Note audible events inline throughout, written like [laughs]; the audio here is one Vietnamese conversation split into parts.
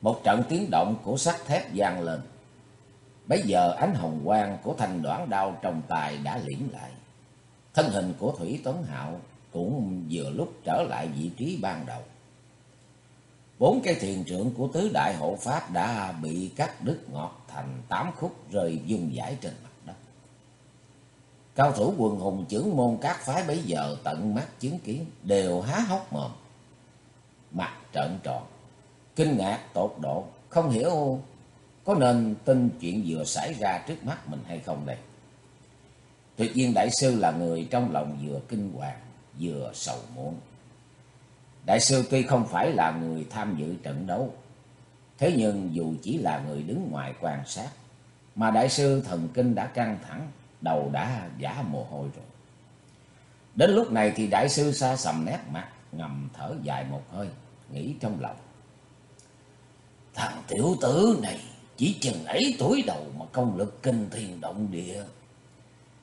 Một trận tiếng động của sắt thép vang lên. Bây giờ ánh hồng quang của thanh đoạn đao trong tài đã liễm lại. Thân hình của Thủy Tuấn Hạo cũng vừa lúc trở lại vị trí ban đầu. Bốn cây thiền trưởng của tứ đại hộ pháp đã bị cắt đứt ngọt thành tám khúc rơi dung giải trên mặt đất. Cao thủ quần hùng trưởng môn các phái bấy giờ tận mắt chứng kiến đều há hốc mồm. Mặt trợn tròn, kinh ngạc tột độ, không hiểu có nên tin chuyện vừa xảy ra trước mắt mình hay không đây. Tuyệt nhiên đại sư là người trong lòng vừa kinh hoàng vừa sầu muộn. Đại sư tuy không phải là người tham dự trận đấu, thế nhưng dù chỉ là người đứng ngoài quan sát, mà đại sư thần kinh đã căng thẳng, đầu đã giả mồ hôi rồi. Đến lúc này thì đại sư xa sầm nét mặt, ngầm thở dài một hơi, nghĩ trong lòng. Thằng tiểu tử này chỉ chừng ấy tuổi đầu mà công lực kinh thiên động địa.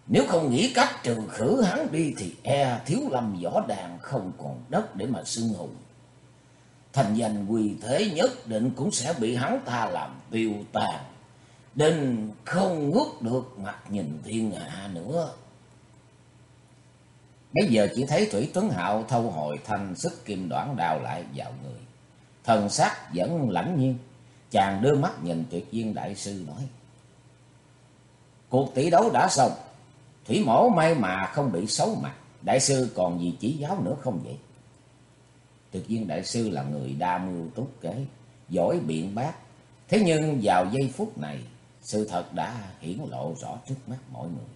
Nếu không nghĩ cách trừ khử hắn đi thì e thiếu lâm võ đàn không còn đất để mà xưng hùng. Thành danh quy thế nhất định cũng sẽ bị hắn ta làm tiêu tàn. Đình không ngước được mặt nhìn thiên hạ nữa. Bây giờ chỉ thấy Thủy Tuấn Hạo thâu hồi thanh sức kim đoạn đào lại vào người. Thần sắc vẫn lãnh nhiên. Chàng đưa mắt nhìn tuyệt viên đại sư nói. Cuộc tỷ đấu đã xong. Thủy mổ may mà không bị xấu mặt. Đại sư còn gì chỉ giáo nữa không vậy? Tuyệt viên đại sư là người đa mưu túc kế, giỏi biện bác. Thế nhưng vào giây phút này, sự thật đã hiển lộ rõ trước mắt mọi người.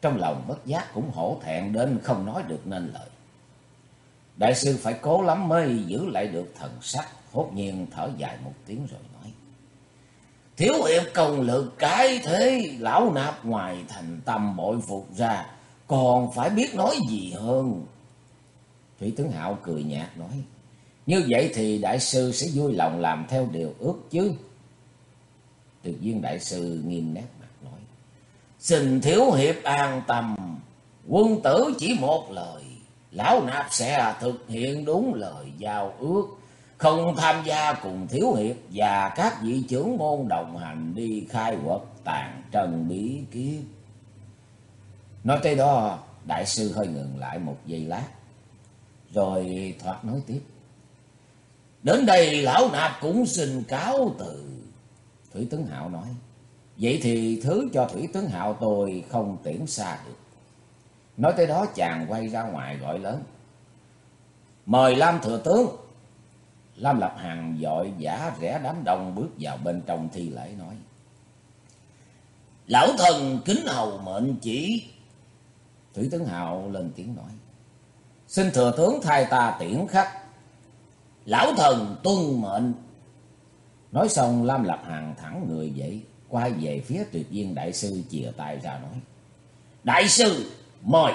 Trong lòng bất giác cũng hổ thẹn đến không nói được nên lời. Đại sư phải cố lắm mới giữ lại được thần sắc, hốt nhiên thở dài một tiếng rồi nói. Thiếu hiệp công lực cái thế, lão nạp ngoài thành tâm bội phục ra, còn phải biết nói gì hơn. Thủy tướng Hạo cười nhạt nói, như vậy thì đại sư sẽ vui lòng làm theo điều ước chứ. Tuyệt viên đại sư nghiêm nét mặt nói, xin thiếu hiệp an tâm, quân tử chỉ một lời, lão nạp sẽ thực hiện đúng lời giao ước không tham gia cùng thiếu hiệp và các vị trưởng môn đồng hành đi khai quật tàn trần bí kiếp. Nói tới đó, đại sư hơi ngừng lại một giây lát, rồi thoạt nói tiếp. Đến đây lão nạp cũng xin cáo từ. Thủy Tướng Hạo nói, vậy thì thứ cho Thủy Tướng Hạo tôi không tiễn xa được. Nói tới đó chàng quay ra ngoài gọi lớn. Mời Lam Thừa Tướng. Lam Lập Hằng dội giả rẽ đám đông bước vào bên trong thi lễ nói. Lão thần kính hầu mệnh chỉ. Thủy tướng Hào lên tiếng nói. Xin thừa tướng thay ta tiễn khách. Lão thần tuân mệnh. Nói xong, Lam Lập Hằng thẳng người dậy. Quay về phía tuyệt viên đại sư chìa tay ra nói. Đại sư mời.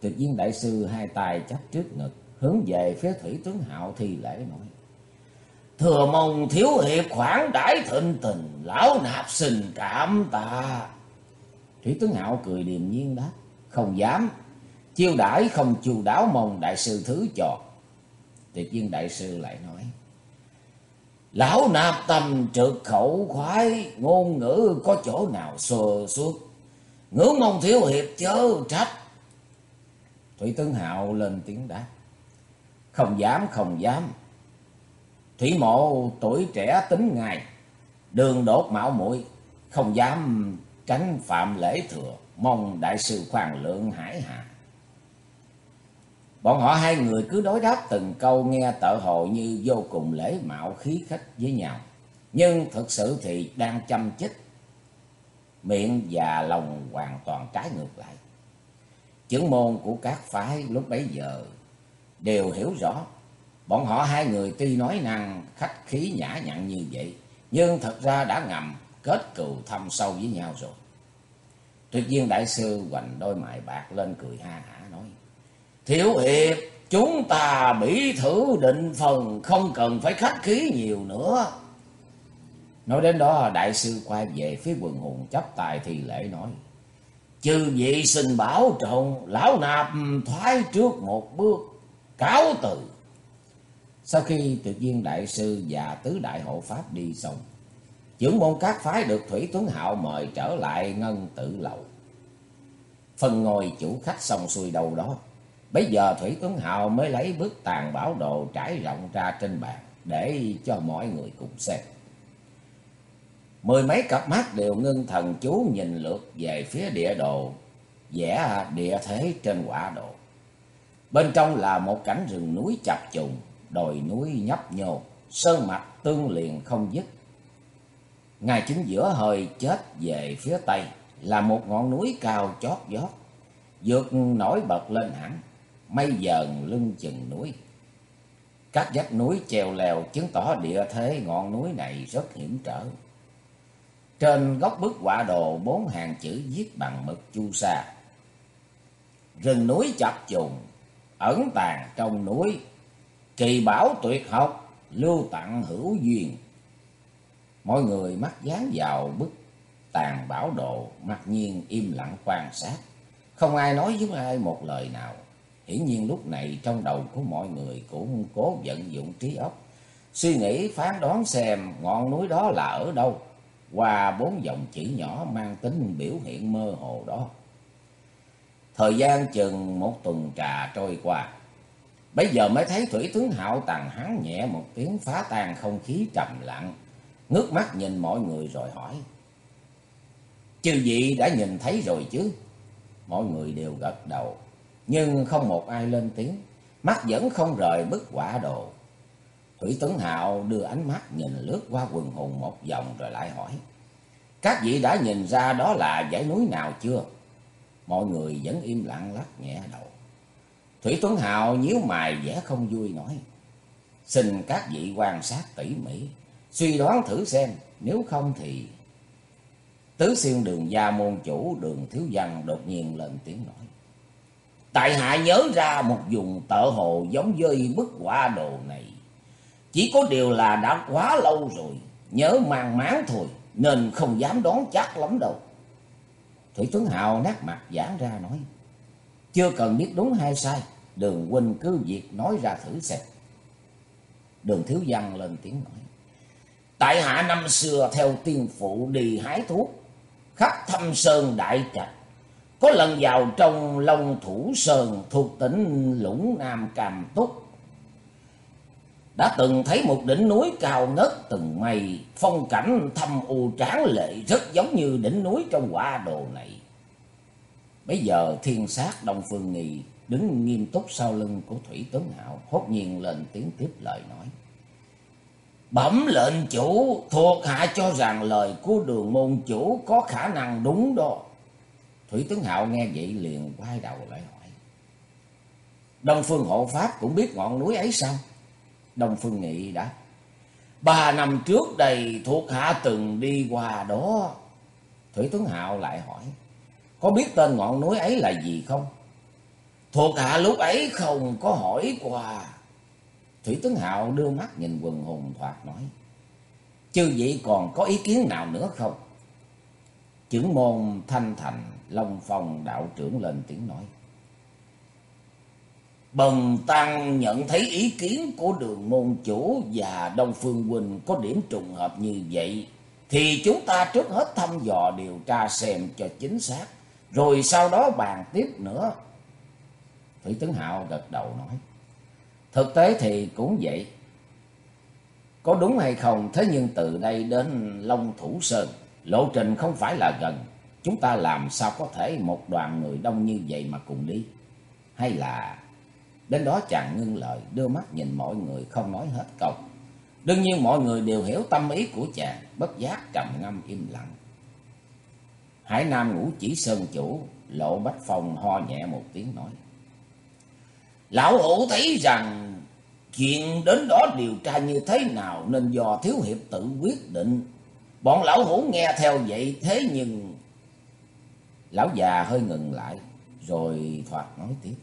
Tuyệt viên đại sư hai tay chắp trước ngực, hướng về phía thủy tướng hạo thi lễ nói. Thừa mong thiếu hiệp khoản đãi thịnh tình, lão nạp xin cảm tạ. Thủy tướng hạo cười điềm nhiên đáp. Không dám. Chiêu đãi không chu đáo mong đại sư thứ cho. Tuyệt viên đại sư lại nói. Lão nạp tâm trực khẩu khoái, ngôn ngữ có chỗ nào sơ suốt? Ngưỡng mong thiếu hiệp chớ trách thủy tướng hạo lên tiếng đáp không dám, không dám. Thủy mộ tuổi trẻ tính ngài, đường đột mạo muội không dám tránh phạm lễ thừa, mong đại sư khoan lượng hải hạ. Bọn họ hai người cứ đối đáp từng câu nghe tợ hồ như vô cùng lễ mạo khí khách với nhau. Nhưng thực sự thì đang chăm chích, miệng và lòng hoàn toàn trái ngược lại. Chứng môn của các phái lúc bấy giờ đều hiểu rõ. Bọn họ hai người tuy nói năng khách khí nhã nhặn như vậy, nhưng thật ra đã ngầm kết cừu thâm sâu với nhau rồi. Tuyệt viên đại sư hoành đôi mày bạc lên cười ha hả nói. Thiếu hiệp, chúng ta bị thử định phần, không cần phải khách khí nhiều nữa. Nói đến đó đại sư quay về phía quần hùng chấp tài thì lễ nói. Chư vị xin bảo trọng, lão nạp thoái trước một bước cáo từ. Sau khi tuyệt viên đại sư và tứ đại hộ pháp đi xong, trưởng môn các phái được Thủy Tuấn Hạo mời trở lại ngân tự lầu. Phần ngồi chủ khách xong xuôi đầu đó. Bây giờ Thủy Tuấn Hạo mới lấy bức tàn bảo đồ trải rộng ra trên bàn để cho mọi người cùng xem. Mười mấy cặp mắt đều ngưng thần chú nhìn lượt về phía địa đồ, vẽ địa thế trên quả đồ. Bên trong là một cảnh rừng núi chập trùng, đồi núi nhấp nhô, sơn mạch tương liền không dứt. Ngay chính giữa hơi chết về phía tây là một ngọn núi cao chót vót, vượt nổi bật lên hẳn, mây dần lưng chừng núi. Các vách núi treo leo chứng tỏ địa thế ngọn núi này rất hiểm trở. Trên góc bức họa đồ bốn hàng chữ viết bằng mực chu sa. Rừng núi chập trùng, ẩn tàng trong núi, kỳ bảo tuyệt học, lưu tặng hữu duyên. Mọi người mắt dán vào bức tàn bảo đồ, mặc nhiên im lặng quan sát. Không ai nói với ai một lời nào. Hiển nhiên lúc này trong đầu của mọi người cũng cố vận dụng trí óc. Suy nghĩ phán đoán xem ngọn núi đó là ở đâu. Qua bốn dòng chữ nhỏ mang tính biểu hiện mơ hồ đó. Thời gian chừng một tuần trà trôi qua. Bây giờ mới thấy Thủy tướng Hạo tàn hắn nhẹ một tiếng phá tan không khí trầm lặng. Ngước mắt nhìn mọi người rồi hỏi. Chư vị đã nhìn thấy rồi chứ? Mọi người đều gật đầu. Nhưng không một ai lên tiếng. Mắt vẫn không rời bức quả đồ. Thủy Tấn Hạo đưa ánh mắt nhìn lướt qua quần hùng một vòng rồi lại hỏi. Các vị đã nhìn ra đó là dãy núi nào chưa? Mọi người vẫn im lặng lắc nhẹ đầu. Thủy Tuấn Hạo nhíu mày vẻ không vui nói. Xin các vị quan sát tỉ mỉ, suy đoán thử xem, nếu không thì... Tứ xuyên đường gia môn chủ đường thiếu văn đột nhiên lên tiếng nói. Tại hạ nhớ ra một vùng tợ hồ giống với bức quả đồ này. Chỉ có điều là đã quá lâu rồi, nhớ mang máng thôi, nên không dám đón chắc lắm đâu. Thủy Tuấn Hào nát mặt giãn ra nói. Chưa cần biết đúng hay sai, đường huynh cứ việc nói ra thử xem. Đường thiếu văn lên tiếng nói. Tại hạ năm xưa theo tiên phụ đi hái thuốc, khắp thâm sơn đại trạch. Có lần vào trong Long Thủ Sơn thuộc tỉnh Lũng Nam Càm Túc. Đã từng thấy một đỉnh núi cao ngất từng mây, phong cảnh thâm u tráng lệ rất giống như đỉnh núi trong quả đồ này. Bây giờ thiên sát Đông Phương Nghi đứng nghiêm túc sau lưng của Thủy tướng Hạo, hốt nhiên lên tiếng tiếp lời nói. Bẩm lệnh chủ, thuộc hạ cho rằng lời của đường môn chủ có khả năng đúng đó. Thủy tướng Hạo nghe vậy liền quay đầu lại hỏi. Đông Phương Hộ Pháp cũng biết ngọn núi ấy sao? Đông Phương Nghị đã. Ba năm trước đây thuộc hạ từng đi qua đó. Thủy Tuấn Hạo lại hỏi. Có biết tên ngọn núi ấy là gì không? Thuộc hạ lúc ấy không có hỏi qua. Thủy Tuấn Hạo đưa mắt nhìn quần hùng thoạt nói. Chư vị còn có ý kiến nào nữa không? Chưởng môn thanh thành, Long Phong đạo trưởng lên tiếng nói. Bần Tăng nhận thấy ý kiến của đường môn chủ và Đông Phương Huynh có điểm trùng hợp như vậy. Thì chúng ta trước hết thăm dò điều tra xem cho chính xác. Rồi sau đó bàn tiếp nữa. Thủy Tướng Hạo gật đầu nói. Thực tế thì cũng vậy. Có đúng hay không, thế nhưng từ đây đến Long Thủ Sơn, lộ trình không phải là gần. Chúng ta làm sao có thể một đoàn người đông như vậy mà cùng đi? Hay là... Đến đó chàng ngưng lời, đưa mắt nhìn mọi người không nói hết câu. Đương nhiên mọi người đều hiểu tâm ý của chàng, bất giác trầm ngâm im lặng. Hải Nam ngũ chỉ sơn chủ, lộ bách phong ho nhẹ một tiếng nói. Lão hữu thấy rằng chuyện đến đó điều tra như thế nào nên do thiếu hiệp tự quyết định. Bọn lão hữu nghe theo vậy thế nhưng... Lão già hơi ngừng lại rồi thoạt nói tiếp.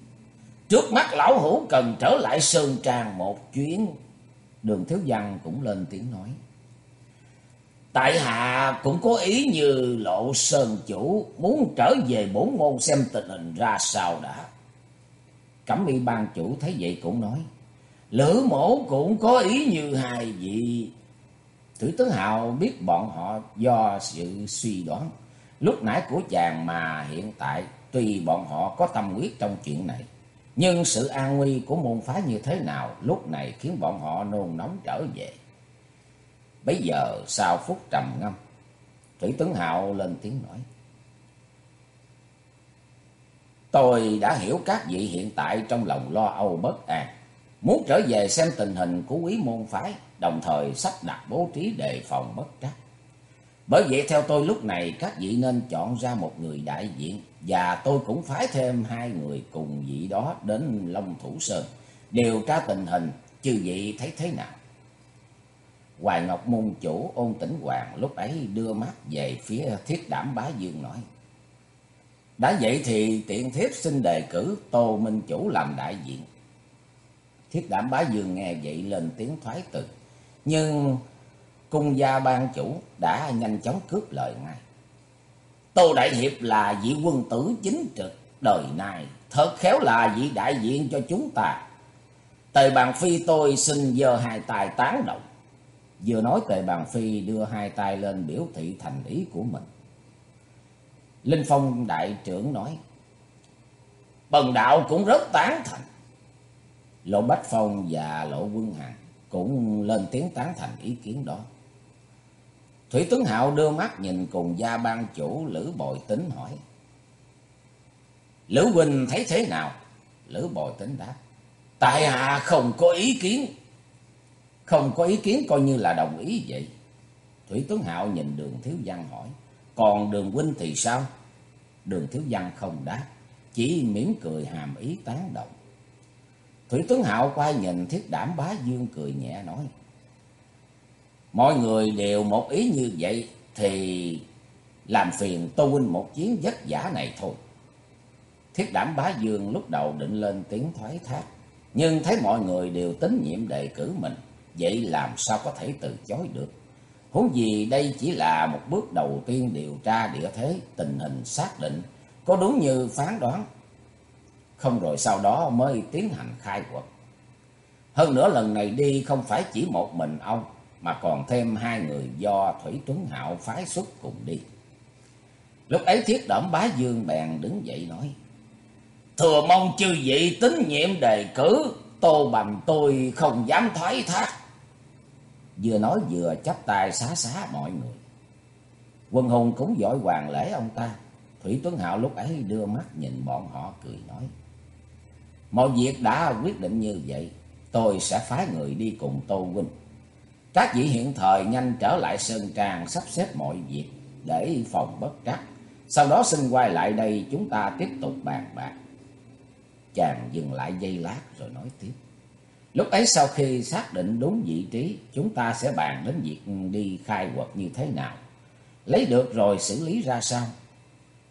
Trước mắt lão hữu cần trở lại Sơn Trang một chuyến. Đường Thiếu Văn cũng lên tiếng nói. Tại hạ cũng có ý như lộ sơn chủ muốn trở về bổn môn xem tình hình ra sao đã. Cẩm y ban chủ thấy vậy cũng nói. Lữ mổ cũng có ý như hai vị. Thủy tướng hào biết bọn họ do sự suy đoán lúc nãy của chàng mà hiện tại, tuy bọn họ có tâm quyết trong chuyện này. Nhưng sự an nguy của môn phái như thế nào lúc này khiến bọn họ nôn nóng trở về. Bây giờ sau phút trầm ngâm, Thủy tướng Hạo lên tiếng nói. Tôi đã hiểu các vị hiện tại trong lòng lo âu bất an. Muốn trở về xem tình hình của quý môn phái, đồng thời sắp đặt bố trí đề phòng bất trắc. Bởi vậy theo tôi lúc này các vị nên chọn ra một người đại diện và tôi cũng phái thêm hai người cùng vị đó đến Long Thủ Sơn điều tra tình hình, chư vị thấy thế nào? Hoài Ngọc môn chủ ôn tỉnh hoàng lúc ấy đưa mắt về phía thiết đảm bá dương nói. Đã vậy thì tiện thiếp xin đề cử Tô Minh Chủ làm đại diện. Thiết đảm bá dương nghe vậy lên tiếng thoái từ. Nhưng cung gia ban chủ đã nhanh chóng cướp lời ngay. Tô Đại Hiệp là vị quân tử chính trực đời này, thật khéo là vị đại diện cho chúng ta. Tề Bàn Phi tôi xin giơ hai tay tán động. Vừa nói Tề Bàn Phi đưa hai tay lên biểu thị thành ý của mình. Linh Phong đại trưởng nói. Bần đạo cũng rất tán thành. Lộ Bách Phong và Lộ Quân Hằng cũng lên tiếng tán thành ý kiến đó. Thủy Tuấn Hạo đưa mắt nhìn cùng gia ban chủ Lữ Bồi Tính hỏi. Lữ Huynh thấy thế nào? Lữ Bồi Tính đáp. Tại hạ không có ý kiến. Không có ý kiến coi như là đồng ý vậy. Thủy Tuấn Hạo nhìn đường Thiếu Văn hỏi. Còn đường huynh thì sao? Đường Thiếu Văn không đáp. Chỉ mỉm cười hàm ý tán động. Thủy Tuấn Hạo quay nhìn thiết đảm bá dương cười nhẹ nói. Mọi người đều một ý như vậy thì làm phiền Tô Huynh một chuyến vất vả này thôi. Thiết đảm bá dương lúc đầu định lên tiếng thoái thác. Nhưng thấy mọi người đều tín nhiệm đề cử mình. Vậy làm sao có thể từ chối được. Huống gì đây chỉ là một bước đầu tiên điều tra địa thế, tình hình xác định. Có đúng như phán đoán. Không rồi sau đó mới tiến hành khai quật. Hơn nữa lần này đi không phải chỉ một mình ông mà còn thêm hai người do Thủy Tuấn Hạo phái xuất cùng đi. Lúc ấy thiết đẩm bá dương bèn đứng dậy nói. Thừa mong chư vị tín nhiệm đề cử, tô bằng tôi không dám thoái thác. Vừa nói vừa chắp tay xá xá mọi người. Quân hùng cũng giỏi hoàng lễ ông ta. Thủy Tuấn Hạo lúc ấy đưa mắt nhìn bọn họ cười nói. Mọi việc đã quyết định như vậy, tôi sẽ phái người đi cùng Tô Huynh. Các vị hiện thời nhanh trở lại Sơn Trang sắp xếp mọi việc để phòng bất trắc. Sau đó xin quay lại đây chúng ta tiếp tục bàn bạc. Chàng dừng lại giây lát rồi nói tiếp. Lúc ấy sau khi xác định đúng vị trí, chúng ta sẽ bàn đến việc đi khai quật như thế nào. Lấy được rồi xử lý ra sao.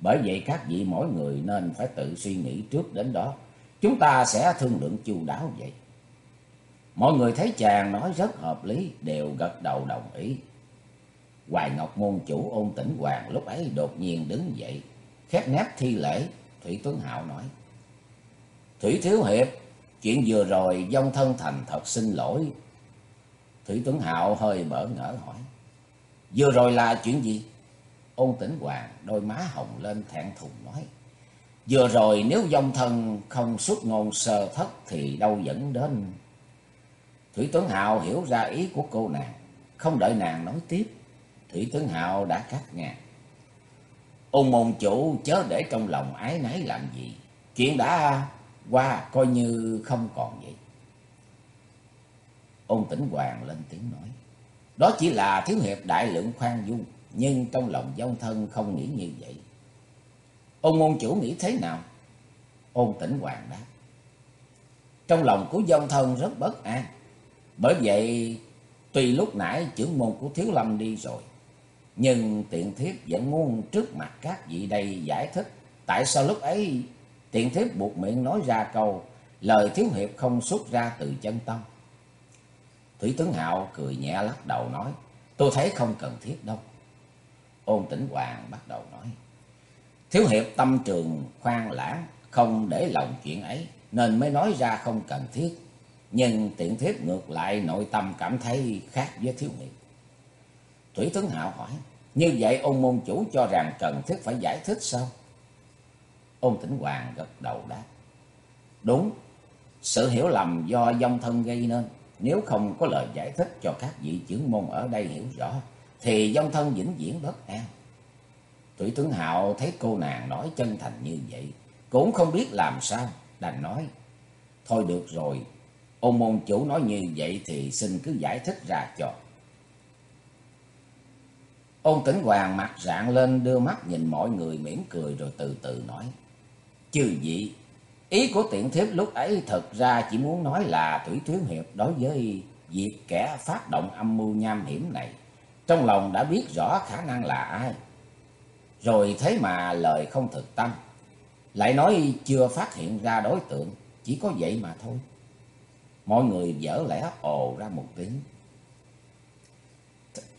Bởi vậy các vị mỗi người nên phải tự suy nghĩ trước đến đó. Chúng ta sẽ thương lượng chu đáo vậy. Mọi người thấy chàng nói rất hợp lý, đều gật đầu đồng ý. Hoài Ngọc môn chủ ôn tỉnh hoàng lúc ấy đột nhiên đứng dậy, khép nép thi lễ, Thủy Tuấn Hạo nói. Thủy Thiếu Hiệp, chuyện vừa rồi dông thân thành thật xin lỗi. Thủy Tuấn Hạo hơi bỡ ngỡ hỏi. Vừa rồi là chuyện gì? Ôn tỉnh hoàng đôi má hồng lên thẹn thùng nói. Vừa rồi nếu dông thân không xuất ngôn sơ thất thì đâu dẫn đến Thủy Tuấn Hạo hiểu ra ý của cô nàng, không đợi nàng nói tiếp, Thủy Tuấn Hạo đã cắt ngang. Ông môn chủ chớ để trong lòng ái nái làm gì, chuyện đã qua coi như không còn vậy. Ông tĩnh hoàng lên tiếng nói, đó chỉ là thiếu hiệp đại lượng khoan dung, nhưng trong lòng dông thân không nghĩ như vậy. Ông môn chủ nghĩ thế nào? Ông tĩnh hoàng đáp. Trong lòng của dông thân rất bất an. Bởi vậy, tuy lúc nãy trưởng môn của Thiếu Lâm đi rồi, nhưng tiện thiếp vẫn muốn trước mặt các vị đây giải thích tại sao lúc ấy tiện thiếp buộc miệng nói ra câu lời thiếu hiệp không xuất ra từ chân tâm. Thủy tướng Hạo cười nhẹ lắc đầu nói, tôi thấy không cần thiết đâu. Ôn tĩnh hoàng bắt đầu nói, thiếu hiệp tâm trường khoan lãng, không để lòng chuyện ấy, nên mới nói ra không cần thiết. Nhưng tiện thiết ngược lại nội tâm cảm thấy khác với thiếu niệm. Thủy tướng Hạo hỏi, như vậy ông môn chủ cho rằng cần thiết phải giải thích sao? Ôn tĩnh hoàng gật đầu đáp. Đúng, sự hiểu lầm do dông thân gây nên. Nếu không có lời giải thích cho các vị trưởng môn ở đây hiểu rõ, thì dông thân vĩnh viễn bất an. Thủy tướng Hạo thấy cô nàng nói chân thành như vậy, cũng không biết làm sao, đành nói. Thôi được rồi, ôn môn chủ nói như vậy thì xin cứ giải thích ra cho. Ôn tĩnh hoàng mặt rạng lên đưa mắt nhìn mọi người mỉm cười rồi từ từ nói. Chư vị, ý của tiện thiếp lúc ấy thật ra chỉ muốn nói là Thủy Thiếu Hiệp đối với việc kẻ phát động âm mưu nham hiểm này. Trong lòng đã biết rõ khả năng là ai. Rồi thế mà lời không thực tâm. Lại nói chưa phát hiện ra đối tượng, chỉ có vậy mà thôi. Mọi người dở lẽ ồ ra một tiếng.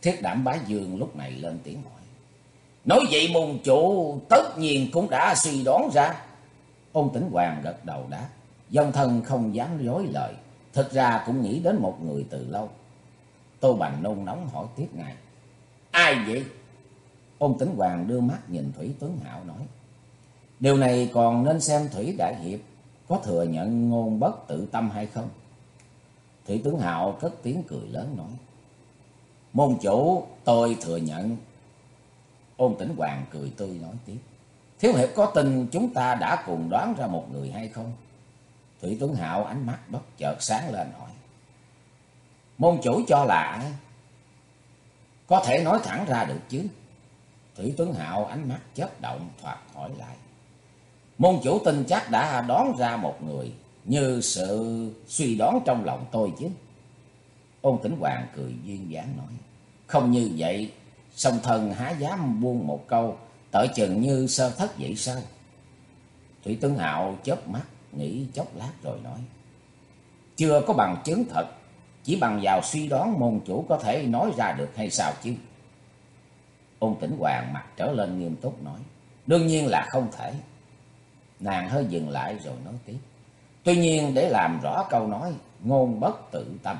Thiết đảm bá dương lúc này lên tiếng hỏi. Nói vậy môn chủ, tất nhiên cũng đã suy đoán ra. Ôn tĩnh hoàng gật đầu đáp. Dòng thân không dám dối lời. Thực ra cũng nghĩ đến một người từ lâu. Tô Bành nôn nóng hỏi tiếp ngài. Ai vậy? Ôn tĩnh hoàng đưa mắt nhìn Thủy Tuấn Hạo nói. Điều này còn nên xem Thủy Đại Hiệp có thừa nhận ngôn bất tự tâm hay không? Thủy tướng Hạo cất tiếng cười lớn nói. Môn chủ, tôi thừa nhận. Ôn tĩnh hoàng cười tươi nói tiếp. Thiếu hiệp có tin chúng ta đã cùng đoán ra một người hay không? Thủy tướng Hạo ánh mắt bất chợt sáng lên hỏi. Môn chủ cho là ai? Có thể nói thẳng ra được chứ? Thủy tướng Hạo ánh mắt chớp động thoạt hỏi lại. Môn chủ tin chắc đã đoán ra một người như sự suy đoán trong lòng tôi chứ. Ôn Tĩnh Hoàng cười duyên dáng nói. Không như vậy, song thần há dám buông một câu, tở chừng như sơ thất vậy sao? Thủy Tướng Hạo chớp mắt, nghĩ chốc lát rồi nói. Chưa có bằng chứng thật, chỉ bằng vào suy đoán môn chủ có thể nói ra được hay sao chứ? Ôn Tĩnh Hoàng mặt trở lên nghiêm túc nói. Đương nhiên là không thể. Nàng hơi dừng lại rồi nói tiếp. Tuy nhiên để làm rõ câu nói, ngôn bất tự tâm.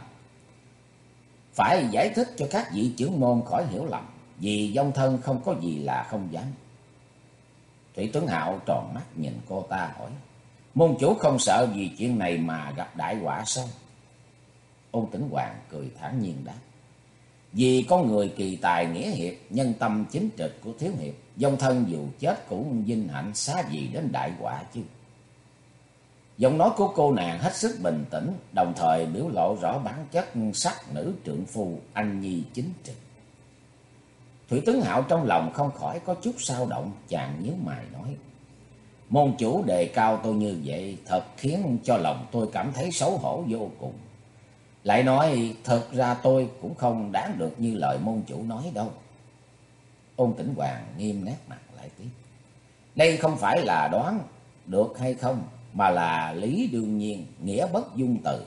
Phải giải thích cho các vị trưởng môn khỏi hiểu lầm, vì dông thân không có gì là không dám. Thủy tuấn Hạo tròn mắt nhìn cô ta hỏi, môn chủ không sợ vì chuyện này mà gặp đại quả sao? Ôn tĩnh hoàng cười thản nhiên đáp, vì có người kỳ tài nghĩa hiệp, nhân tâm chính trực của thiếu hiệp, dông thân dù chết cũng vinh hạnh xá gì đến đại quả chứ. Giọng nói của cô nàng hết sức bình tĩnh, đồng thời biểu lộ rõ bản chất sắc nữ trượng phu anh nhi chính trực. Thủy tướng Hạo trong lòng không khỏi có chút sao động, chàng nhíu mày nói. Môn chủ đề cao tôi như vậy thật khiến cho lòng tôi cảm thấy xấu hổ vô cùng. Lại nói thật ra tôi cũng không đáng được như lời môn chủ nói đâu. Ôn tĩnh hoàng nghiêm nét mặt lại tiếp. Đây không phải là đoán được hay không mà là lý đương nhiên, nghĩa bất dung từ.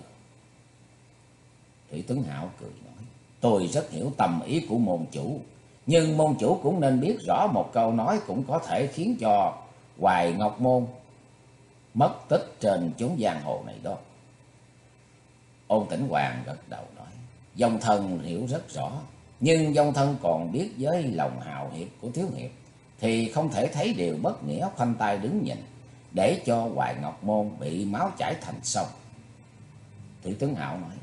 Thủy tướng Hạo cười nói, tôi rất hiểu tâm ý của môn chủ, nhưng môn chủ cũng nên biết rõ một câu nói cũng có thể khiến cho Hoài Ngọc Môn mất tích trên chốn giang hồ này đó. Ôn tĩnh hoàng gật đầu nói, dòng thân hiểu rất rõ, nhưng dòng thân còn biết với lòng hào hiệp của thiếu hiệp, thì không thể thấy điều bất nghĩa khoanh tay đứng nhìn để cho Hoài Ngọc Môn bị máu chảy thành sông. Thủy tướng Hạo nói,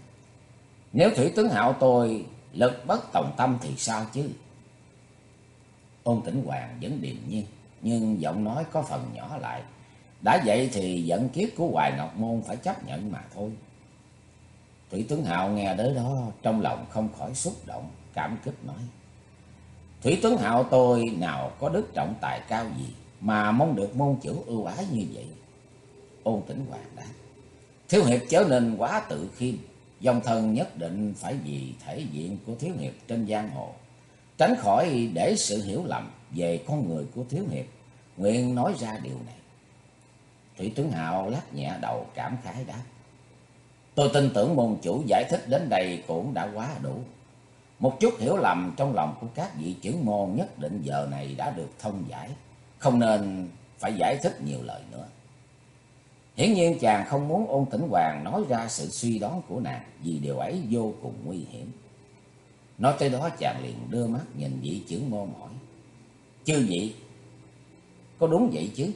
nếu Thủy tướng Hạo tôi lực bất tòng tâm thì sao chứ? Ôn tĩnh hoàng vẫn điềm nhiên, nhưng giọng nói có phần nhỏ lại. Đã vậy thì giận kiếp của Hoài Ngọc Môn phải chấp nhận mà thôi. Thủy tướng Hạo nghe đến đó trong lòng không khỏi xúc động, cảm kích nói. Thủy tướng Hạo tôi nào có đức trọng tài cao gì mà mong được môn chủ ưu ái như vậy. Ôn tĩnh hoàng đáp. Thiếu hiệp chớ nên quá tự khiêm. Dòng thân nhất định phải vì thể diện của thiếu hiệp trên giang hồ. Tránh khỏi để sự hiểu lầm về con người của thiếu hiệp. Nguyện nói ra điều này. Thủy tướng Hạo lắc nhẹ đầu cảm khái đáp. Tôi tin tưởng môn chủ giải thích đến đây cũng đã quá đủ. Một chút hiểu lầm trong lòng của các vị trưởng môn nhất định giờ này đã được thông giải. Không nên phải giải thích nhiều lời nữa. Hiển nhiên chàng không muốn ôn tĩnh hoàng nói ra sự suy đoán của nàng vì điều ấy vô cùng nguy hiểm. Nói tới đó chàng liền đưa mắt nhìn vị chữ môn hỏi. Chư vị, có đúng vậy chứ?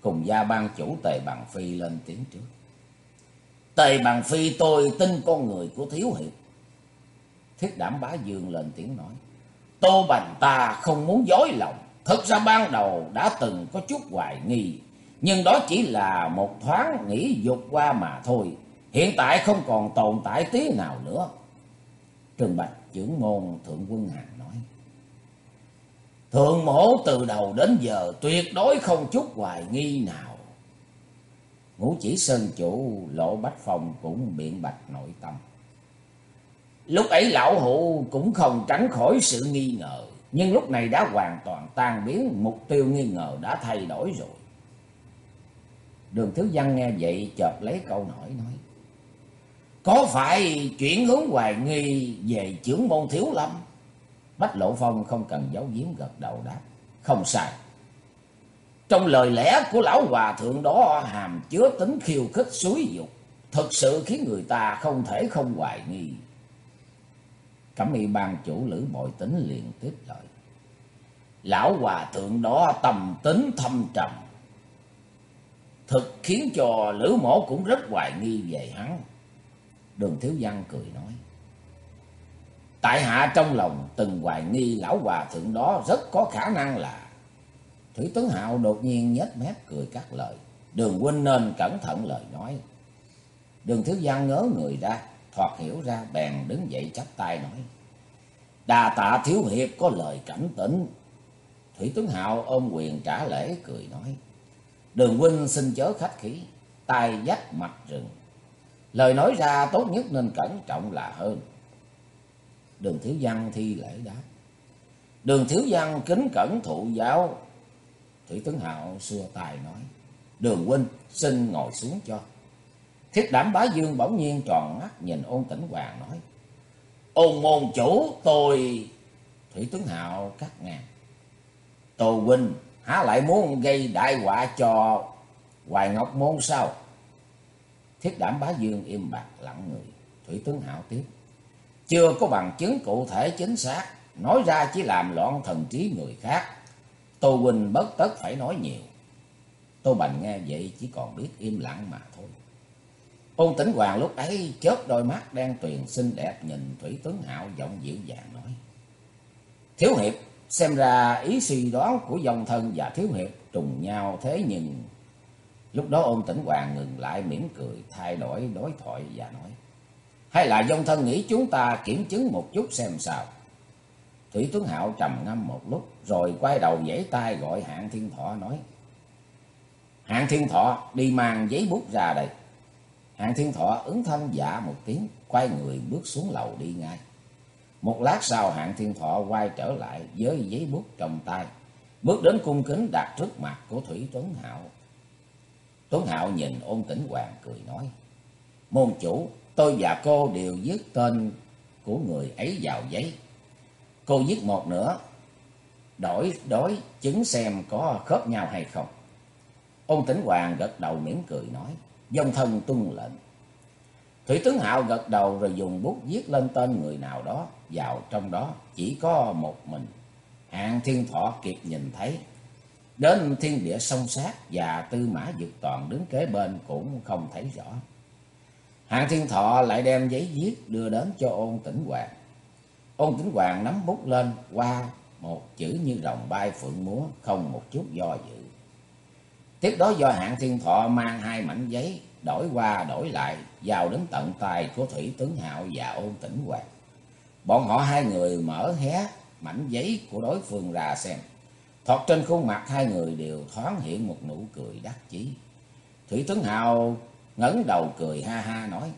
Cùng gia ban chủ tề bằng phi lên tiếng trước. Tề bằng phi tôi tin con người của thiếu hiệp. Thiết đảm bá dương lên tiếng nói. Tô Bành ta không muốn dối lòng. Thực ra ban đầu đã từng có chút hoài nghi. Nhưng đó chỉ là một thoáng nghĩ dục qua mà thôi. Hiện tại không còn tồn tại tí nào nữa. trường Bạch trưởng môn Thượng Quân Hàng nói. Thượng mổ từ đầu đến giờ tuyệt đối không chút hoài nghi nào. Ngũ chỉ sơn chủ lộ bách phòng cũng biện bạch nội tâm. Lúc ấy lão hụ cũng không tránh khỏi sự nghi ngờ. Nhưng lúc này đã hoàn toàn tan biến, mục tiêu nghi ngờ đã thay đổi rồi. Đường Thứ Văn nghe vậy chợt lấy câu nổi nói. Có phải chuyển hướng hoài nghi về trưởng môn thiếu lâm? Bách Lộ Phong không cần giấu giếm gật đầu đáp. Không sai. Trong lời lẽ của lão hòa thượng đó hàm chứa tính khiêu khích suối dục. Thực sự khiến người ta không thể không hoài nghi. Cẩm y ban chủ Lữ Bội Tính liền tiếp lời. Lão hòa thượng đó tầm tính thâm trầm. Thực khiến cho Lữ Mổ cũng rất hoài nghi về hắn. Đường Thiếu Văn cười nói. Tại hạ trong lòng từng hoài nghi lão hòa thượng đó rất có khả năng là Thủy Tuấn Hạo đột nhiên nhếch mép cười các lời. Đường huynh nên cẩn thận lời nói. Đường Thiếu Văn ngớ người ra, thoạt hiểu ra bèn đứng dậy chắp tay nói. Đà tạ thiếu hiệp có lời cảnh tỉnh. Thủy Tuấn Hạo ôm quyền trả lễ cười nói. Đường huynh xin chớ khách khí, tay dắt mặt rừng. Lời nói ra tốt nhất nên cẩn trọng là hơn. Đường Thiếu Văn thi lễ đáp. Đường Thiếu Văn kính cẩn thụ giáo. Thủy Tuấn Hạo xua tài nói. Đường huynh xin ngồi xuống cho. Thiết đảm bá dương bỗng nhiên tròn mắt nhìn ôn tĩnh hoàng nói. Ôn môn chủ tôi... Thủy Tuấn Hạo cắt ngang. Tô huynh, há lại muốn gây đại họa cho Hoài Ngọc môn sao? Thiết đảm bá dương im bạc lặng người. Thủy Tuấn Hạo tiếp. Chưa có bằng chứng cụ thể chính xác. Nói ra chỉ làm loạn thần trí người khác. Tô Huynh bất tất phải nói nhiều. Tô Bành nghe vậy chỉ còn biết im lặng mà thôi. Ôn tĩnh hoàng lúc ấy chớp đôi mắt đen tuyền xinh đẹp nhìn Thủy Tuấn Hạo giọng dịu dàng nói. Thiếu hiệp, xem ra ý suy đoán của dòng thân và thiếu hiệp trùng nhau thế nhưng... Lúc đó ôn tĩnh hoàng ngừng lại mỉm cười thay đổi đối thoại và nói. Hay là dòng thân nghĩ chúng ta kiểm chứng một chút xem sao. Thủy Tuấn Hạo trầm ngâm một lúc rồi quay đầu giãy tay gọi Hạng Thiên Thọ nói. Hạng Thiên Thọ đi mang giấy bút ra đây. Hạng Thiên Thọ ứng thanh dạ một tiếng, quay người bước xuống lầu đi ngay. Một lát sau Hạng Thiên Thọ quay trở lại với giấy bút trong tay, bước đến cung kính đặt trước mặt của Thủy Tuấn Hạo. Tuấn Hạo nhìn ôn tĩnh hoàng cười nói, Môn chủ, tôi và cô đều viết tên của người ấy vào giấy. Cô viết một nữa, đổi đối chứng xem có khớp nhau hay không. Ôn tĩnh hoàng gật đầu mỉm cười nói, dông thân tuân lệnh. Thủy tướng Hạo gật đầu rồi dùng bút viết lên tên người nào đó, vào trong đó chỉ có một mình. Hạng thiên thọ kịp nhìn thấy. Đến thiên địa sông sát và tư mã dực toàn đứng kế bên cũng không thấy rõ. Hạng thiên thọ lại đem giấy viết đưa đến cho ôn tĩnh hoàng. Ôn tĩnh hoàng nắm bút lên qua một chữ như rồng bay phượng múa, không một chút do dự. Tiếp đó do hạng thiên thọ mang hai mảnh giấy đổi qua đổi lại, vào đến tận tay của Thủy Tướng Hạo và ôn tĩnh hoàng. Bọn họ hai người mở hé mảnh giấy của đối phương ra xem. thọt trên khuôn mặt hai người đều thoáng hiện một nụ cười đắc chí. Thủy Tướng Hạo ngẩng đầu cười ha ha nói.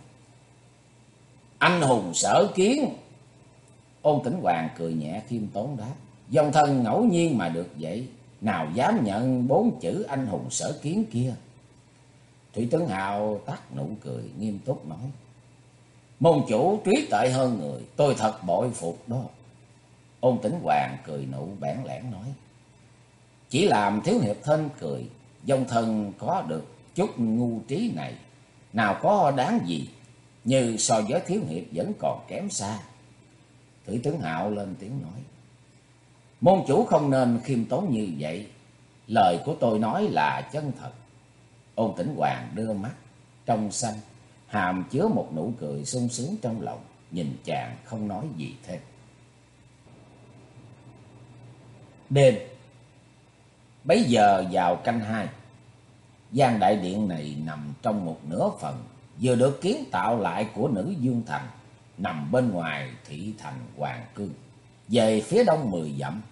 Anh hùng sở kiến. Ôn tĩnh hoàng cười nhẹ khiêm tốn đáp. Dòng thân ngẫu nhiên mà được vậy. Nào dám nhận bốn chữ anh hùng sở kiến kia. Thủy Tướng Hào tắt nụ cười nghiêm túc nói. Môn chủ trí tệ hơn người, tôi thật bội phục đó. Ôn tĩnh hoàng cười nụ bản lẽn nói. Chỉ làm thiếu hiệp thân cười, dòng thân có được chút ngu trí này, nào có đáng gì, như so với thiếu hiệp vẫn còn kém xa. Thủy tướng Hạo lên tiếng nói. Môn chủ không nên khiêm tốn như vậy. Lời của tôi nói là chân thật. Ôn tĩnh hoàng đưa mắt, trong xanh, hàm chứa một nụ cười sung sướng trong lòng, nhìn chàng không nói gì thêm. Đêm Bấy giờ vào canh hai, gian đại điện này nằm trong một nửa phần, vừa được kiến tạo lại của nữ Dương Thành, nằm bên ngoài thị thành Hoàng Cương, về phía đông mười dặm.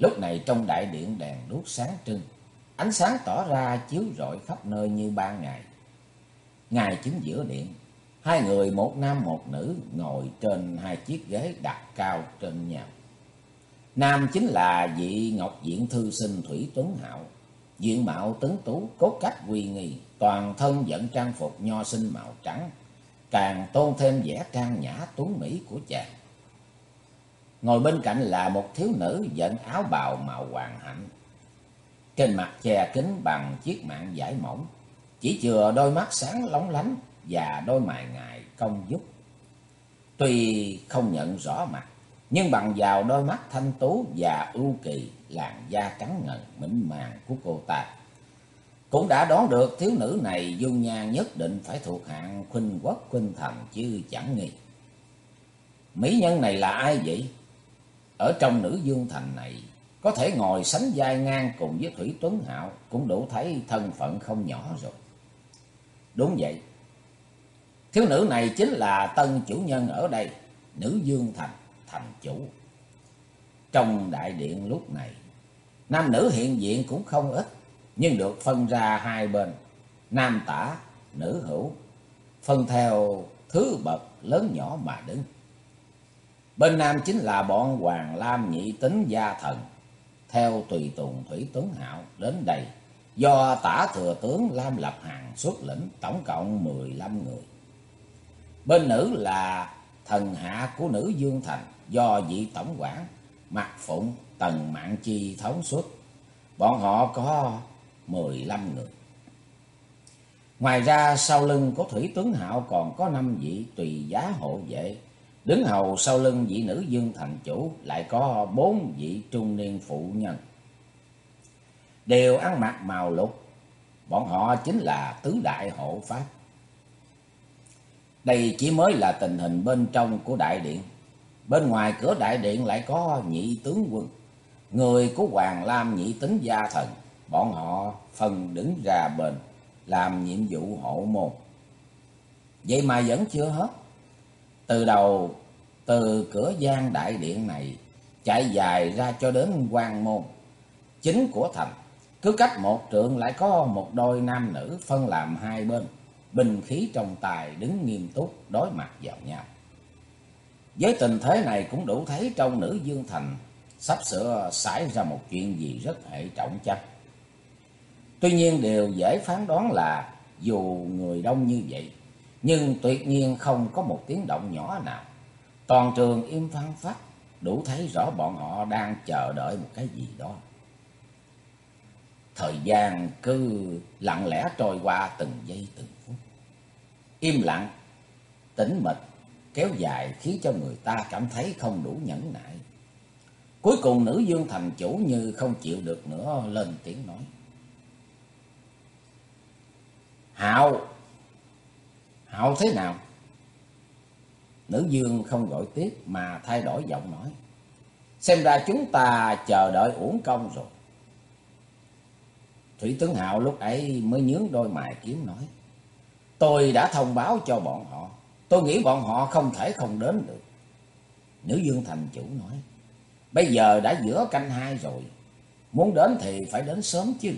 Lúc này trong đại điện đèn đuốc sáng trưng, ánh sáng tỏ ra chiếu rọi khắp nơi như ban ngày. Ngài chính giữa điện, hai người một nam một nữ ngồi trên hai chiếc ghế đặt cao trên nhau. Nam chính là vị Ngọc Diện Thư Sinh Thủy Tuấn Hạo, diện mạo tấn tú, cốt cách uy nghi, toàn thân dẫn trang phục nho sinh màu trắng, càng tôn thêm vẻ trang nhã tuấn mỹ của chàng. Ngồi bên cạnh là một thiếu nữ dẫn áo bào màu hoàng hạnh, trên mặt che kính bằng chiếc mạng vải mỏng, chỉ chừa đôi mắt sáng lóng lánh và đôi mày ngài công dúc. Tuy không nhận rõ mặt, nhưng bằng vào đôi mắt thanh tú và ưu kỳ, làn da trắng ngần mịn màng của cô ta, cũng đã đoán được thiếu nữ này dung nhan nhất định phải thuộc hạng khuynh quốc khuynh thần chứ chẳng nghi. Mỹ nhân này là ai vậy? Ở trong nữ dương thành này, có thể ngồi sánh vai ngang cùng với Thủy Tuấn Hạo cũng đủ thấy thân phận không nhỏ rồi. Đúng vậy. Thiếu nữ này chính là tân chủ nhân ở đây, nữ dương thành thành chủ. Trong đại điện lúc này, nam nữ hiện diện cũng không ít, nhưng được phân ra hai bên, nam tả, nữ hữu, phân theo thứ bậc lớn nhỏ mà đứng. Bên nam chính là bọn Hoàng Lam nhị tính gia thần, theo tùy tùng Thủy Tuấn Hạo đến đây, do tả thừa tướng Lam Lập Hằng xuất lĩnh tổng cộng 15 người. Bên nữ là thần hạ của nữ Dương Thành, do vị tổng quản Mạc Phụng Tần Mạng Chi thống suất. Bọn họ có 15 người. Ngoài ra sau lưng của Thủy Tuấn Hạo còn có năm vị tùy giá hộ vệ. Đứng hầu sau lưng vị nữ dương thành chủ lại có bốn vị trung niên phụ nhân. Đều ăn mặc màu lục. Bọn họ chính là tứ đại hộ pháp. Đây chỉ mới là tình hình bên trong của đại điện. Bên ngoài cửa đại điện lại có nhị tướng quân, người của Hoàng Lam nhị tính gia thần. Bọn họ phần đứng ra bên, làm nhiệm vụ hộ môn. Vậy mà vẫn chưa hết. Từ đầu, từ cửa gian đại điện này, chạy dài ra cho đến quan môn, chính của thành. Cứ cách một trượng lại có một đôi nam nữ phân làm hai bên, bình khí trong tài đứng nghiêm túc đối mặt vào nhau. Với tình thế này cũng đủ thấy trong nữ Dương Thành sắp sửa xảy ra một chuyện gì rất hệ trọng chắc. Tuy nhiên điều dễ phán đoán là dù người đông như vậy, nhưng tuyệt nhiên không có một tiếng động nhỏ nào. Toàn trường im phăng phát, đủ thấy rõ bọn họ đang chờ đợi một cái gì đó. Thời gian cứ lặng lẽ trôi qua từng giây từng phút. Im lặng, tĩnh mịch kéo dài khiến cho người ta cảm thấy không đủ nhẫn nại. Cuối cùng nữ dương thành chủ như không chịu được nữa lên tiếng nói. Hạo! Hạo thế nào? Nữ dương không gọi tiếp mà thay đổi giọng nói. Xem ra chúng ta chờ đợi uổng công rồi. Thủy tướng Hạo lúc ấy mới nhướng đôi mày kiếm nói. Tôi đã thông báo cho bọn họ. Tôi nghĩ bọn họ không thể không đến được. Nữ Dương Thành Chủ nói. Bây giờ đã giữa canh hai rồi. Muốn đến thì phải đến sớm chứ.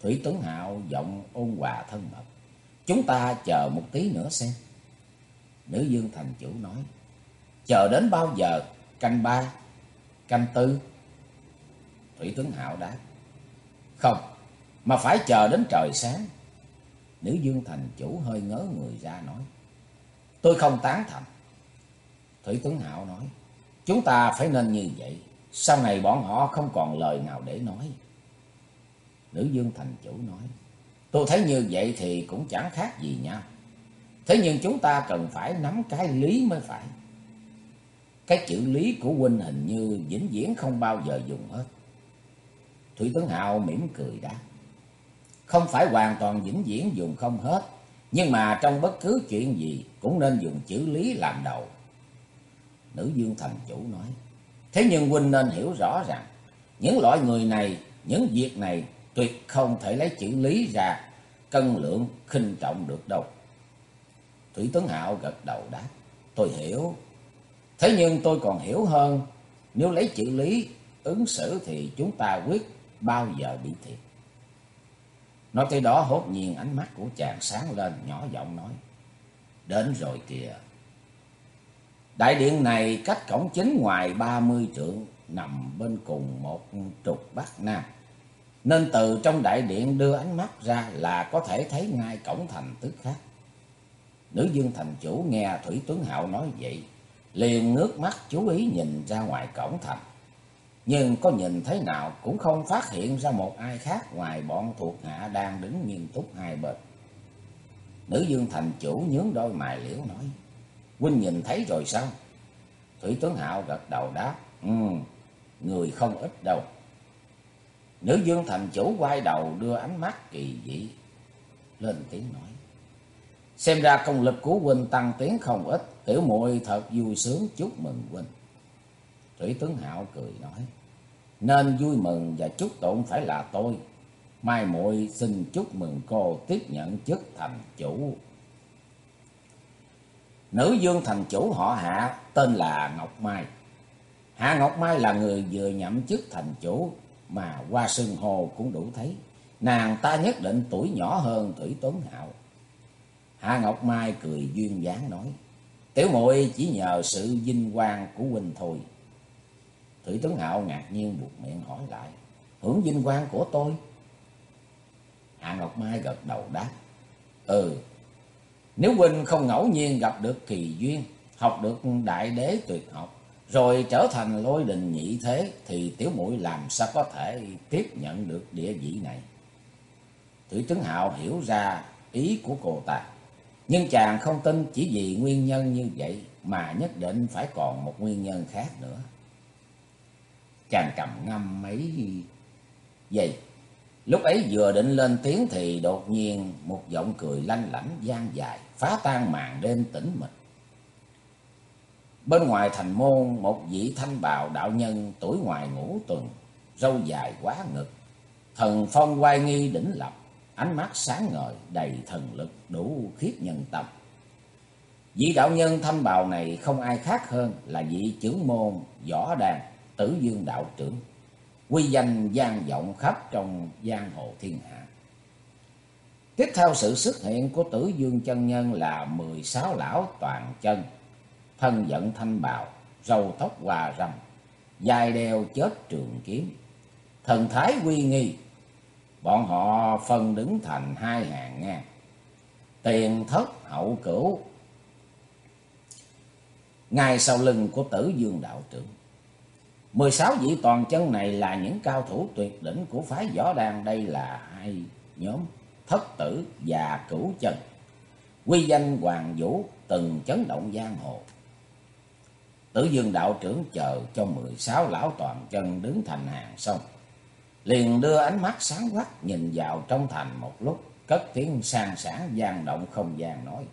Thủy tướng Hạo giọng ôn hòa thân mật. Chúng ta chờ một tí nữa xem. Nữ Dương Thành Chủ nói. Chờ đến bao giờ? Canh ba? Canh tư? Thủy Tuấn Hạo đáp. Không, mà phải chờ đến trời sáng. Nữ Dương Thành Chủ hơi ngớ người ra nói. Tôi không tán thành. Thủy Tuấn Hạo nói. Chúng ta phải nên như vậy. Sau này bọn họ không còn lời nào để nói. Nữ Dương Thành Chủ nói. Tôi thấy như vậy thì cũng chẳng khác gì nhau. Thế nhưng chúng ta cần phải nắm cái lý mới phải. Cái chữ lý của huynh hình như vĩnh viễn không bao giờ dùng hết. Thủy Tướng hào mỉm cười đáp. Không phải hoàn toàn vĩnh viễn dùng không hết. Nhưng mà trong bất cứ chuyện gì cũng nên dùng chữ lý làm đầu. Nữ Dương Thành Chủ nói. Thế nhưng huynh nên hiểu rõ rằng những loại người này, những việc này tuyệt không thể lấy chữ lý ra cân lượng khinh trọng được đâu. Thủy tuấn Hạo gật đầu đáp. Tôi hiểu. Thế nhưng tôi còn hiểu hơn. Nếu lấy chữ lý ứng xử thì chúng ta quyết bao giờ bị thiệt. Nói tới đó, hốt nhiên ánh mắt của chàng sáng lên, nhỏ giọng nói. Đến rồi kìa. Đại điện này cách cổng chính ngoài ba mươi trượng, nằm bên cùng một trục bắc nam. Nên từ trong đại điện đưa ánh mắt ra là có thể thấy ngay cổng thành tức khác. Nữ dương thành chủ nghe Thủy Tuấn Hạo nói vậy, liền nước mắt chú ý nhìn ra ngoài cổng thành. Nhưng có nhìn thấy nào cũng không phát hiện ra một ai khác ngoài bọn thuộc hạ đang đứng nghiêm túc hai bên. Nữ dương thành chủ nhướng đôi mày liễu nói, Huynh nhìn thấy rồi sao? Thủy Tuấn Hạo gật đầu đáp, Ừ, người không ít đâu. Nữ dương thành chủ quay đầu đưa ánh mắt kỳ dị lên tiếng nói. Xem ra công lực của huynh tăng tiến không ít, tiểu muội thật vui sướng chúc mừng huynh. Thủy tướng Hạo cười nói, nên vui mừng và chúc tụng phải là tôi. Mai muội xin chúc mừng cô tiếp nhận chức thành chủ. Nữ dương thành chủ họ Hạ tên là Ngọc Mai. Hạ Ngọc Mai là người vừa nhậm chức thành chủ mà qua sừng hồ cũng đủ thấy. Nàng ta nhất định tuổi nhỏ hơn Thủy Tuấn Hạo. Hạ Ngọc Mai cười duyên dáng nói. Tiểu muội chỉ nhờ sự vinh quang của huynh thôi. Thủy Tuấn Hạo ngạc nhiên buộc miệng hỏi lại. Hưởng vinh quang của tôi? Hạ Ngọc Mai gật đầu đáp. Ừ, nếu huynh không ngẫu nhiên gặp được kỳ duyên, học được đại đế tuyệt học, rồi trở thành lôi đình nhị thế, thì tiểu muội làm sao có thể tiếp nhận được địa vị này? Thủy Trấn Hạo hiểu ra ý của cô ta. Nhưng chàng không tin chỉ vì nguyên nhân như vậy mà nhất định phải còn một nguyên nhân khác nữa. Chàng cầm ngâm mấy giây. Lúc ấy vừa định lên tiếng thì đột nhiên một giọng cười lanh lảnh gian dài phá tan màn đêm tĩnh mịch. Bên ngoài thành môn một vị thanh bào đạo nhân tuổi ngoài ngũ tuần, râu dài quá ngực, thần phong quay nghi đỉnh lập, ánh mắt sáng ngời đầy thần lực đủ khiếp nhân tâm. Vị đạo nhân thanh bào này không ai khác hơn là vị trưởng môn võ đàn tử dương đạo trưởng, quy danh gian vọng khắp trong giang hồ thiên hạ. Tiếp theo sự xuất hiện của tử dương chân nhân là mười sáu lão toàn chân, thân giận thanh bào, râu tóc hòa râm, dài đeo chết trường kiếm, thần thái uy nghi. Bọn họ phân đứng thành hai hàng ngang, tiền thất hậu cửu. Ngay sau lưng của tử dương đạo trưởng. mười sáu vị toàn chân này là những cao thủ tuyệt đỉnh của phái võ đan Đây là hai nhóm thất tử và cửu chân. Quy danh Hoàng Vũ từng chấn động giang hồ. Tử dương đạo trưởng chờ cho mười sáu lão toàn chân đứng thành hàng xong. Liền đưa ánh mắt sáng quắc nhìn vào trong thành một lúc. Cất tiếng sang sảng vang động không gian nói.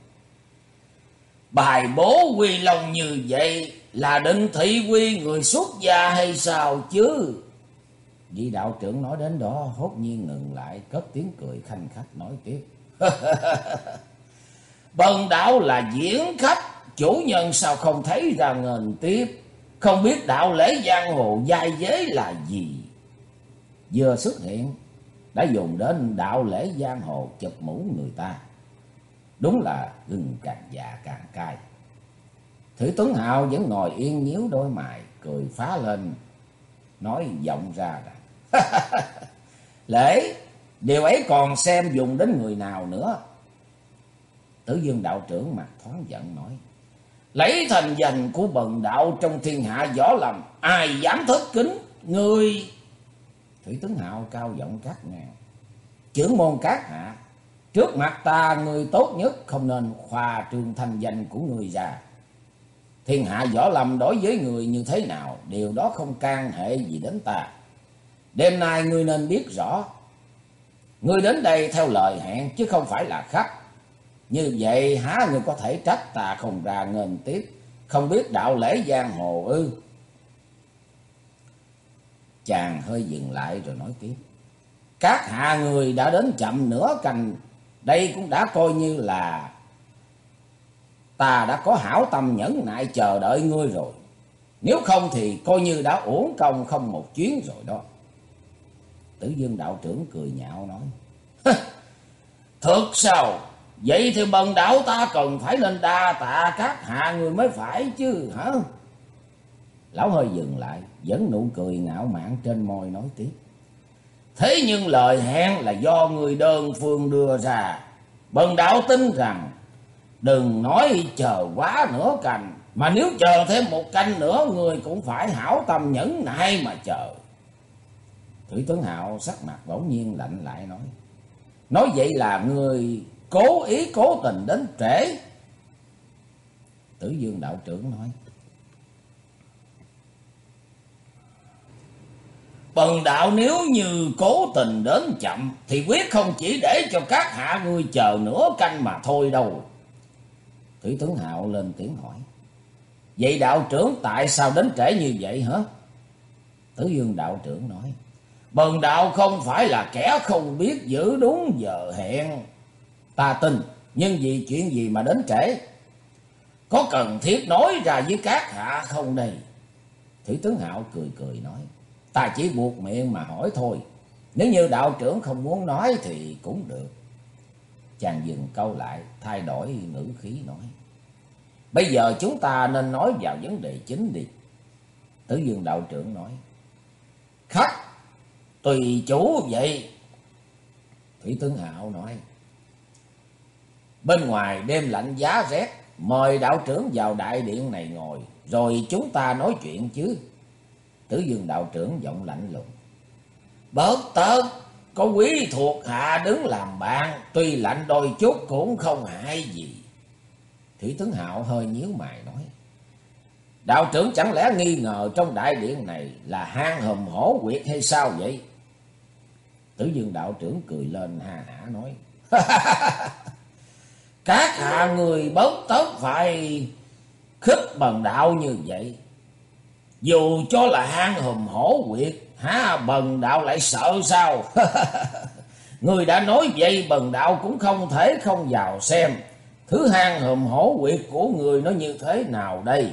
Bài bố quy lòng như vậy là định thị quy người xuất gia hay sao chứ? Vị đạo trưởng nói đến đó hốt nhiên ngừng lại cất tiếng cười khanh khách nói tiếp. [laughs] Bần đạo là diễn khách, chủ nhân sao không thấy ra ngần tiếp, không biết đạo lễ giang hồ giai giới là gì. Vừa xuất hiện, đã dùng đến đạo lễ giang hồ chụp mũ người ta. Đúng là gừng càng già càng cay. Thủy Tuấn Hạo vẫn ngồi yên nhíu đôi mày, cười phá lên, nói giọng ra rằng. [laughs] Lễ, điều ấy còn xem dùng đến người nào nữa. Tử dương đạo trưởng mặt thoáng giận nói. Lấy thành danh của bần đạo trong thiên hạ võ lầm, ai dám thất kính, người... Thủy tướng hạo cao giọng cắt ngàn Trưởng môn cát hạ, Trước mặt ta người tốt nhất không nên khoa trương thành danh của người già. Thiên hạ võ lầm đối với người như thế nào, điều đó không can hệ gì đến ta. Đêm nay ngươi nên biết rõ, ngươi đến đây theo lời hẹn chứ không phải là khách. Như vậy há người có thể trách ta không ra ngân tiếp, không biết đạo lễ giang hồ ư. Chàng hơi dừng lại rồi nói tiếp. Các hạ người đã đến chậm nửa cành, đây cũng đã coi như là ta đã có hảo tâm nhẫn nại chờ đợi ngươi rồi. Nếu không thì coi như đã uổng công không một chuyến rồi đó. Tử dương đạo trưởng cười nhạo nói. Thật sao? Vậy thì bần đạo ta cần phải lên đa tạ các hạ người mới phải chứ hả? Lão hơi dừng lại, vẫn nụ cười ngạo mạn trên môi nói tiếp. Thế nhưng lời hẹn là do người đơn phương đưa ra. Bần đạo tin rằng đừng nói chờ quá nửa cành. Mà nếu chờ thêm một canh nữa người cũng phải hảo tâm nhẫn nại mà chờ. Thủy Tuấn Hạo sắc mặt bỗng nhiên lạnh lại nói. Nói vậy là người cố ý cố tình đến trễ. Tử Dương đạo trưởng nói. Bần đạo nếu như cố tình đến chậm, thì quyết không chỉ để cho các hạ ngươi chờ nửa canh mà thôi đâu. Thủy tướng Hạo lên tiếng hỏi. Vậy đạo trưởng tại sao đến trễ như vậy hả? Tử Dương đạo trưởng nói. Bần đạo không phải là kẻ không biết giữ đúng giờ hẹn. Ta tin, nhưng vì chuyện gì mà đến trễ? Có cần thiết nói ra với các hạ không đây? Thủy tướng Hạo cười cười nói. Ta chỉ buộc miệng mà hỏi thôi. Nếu như đạo trưởng không muốn nói thì cũng được. Chàng dừng câu lại, thay đổi ngữ khí nói. Bây giờ chúng ta nên nói vào vấn đề chính đi. Tử dương đạo trưởng nói. Khách, tùy chủ vậy. Thủy tướng Hạo nói. Bên ngoài đêm lạnh giá rét, mời đạo trưởng vào đại điện này ngồi, rồi chúng ta nói chuyện chứ. Tử dương đạo trưởng giọng lạnh lùng. Bớt tớt, có quý thuộc hạ đứng làm bạn, tuy lạnh đôi chút cũng không hại gì. Thủy tướng Hạo hơi nhíu mày nói. Đạo trưởng chẳng lẽ nghi ngờ trong đại điện này là hang hầm hổ quyệt hay sao vậy? Tử dương đạo trưởng cười lên ha hả nói. [laughs] Các hạ người bớt tớt phải khích bần đạo như vậy. Dù cho là hang hùm hổ quyệt, há bần đạo lại sợ sao? [laughs] Người đã nói vậy bần đạo cũng không thể không vào xem. Thứ hang hùm hổ quyệt của người nó như thế nào đây?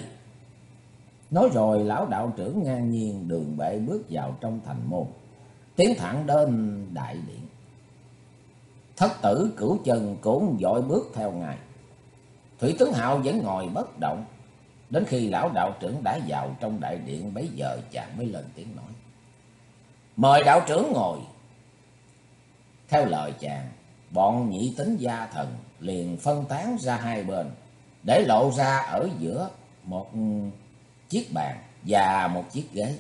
Nói rồi lão đạo trưởng ngang nhiên đường bệ bước vào trong thành môn. Tiến thẳng đến đại điện. Thất tử cửu chân cũng dội bước theo ngài. Thủy tướng Hạo vẫn ngồi bất động. Đến khi lão đạo trưởng đã vào trong đại điện bấy giờ chàng mới lên tiếng nói. Mời đạo trưởng ngồi. Theo lời chàng, bọn nhị tính gia thần liền phân tán ra hai bên, để lộ ra ở giữa một chiếc bàn và một chiếc ghế.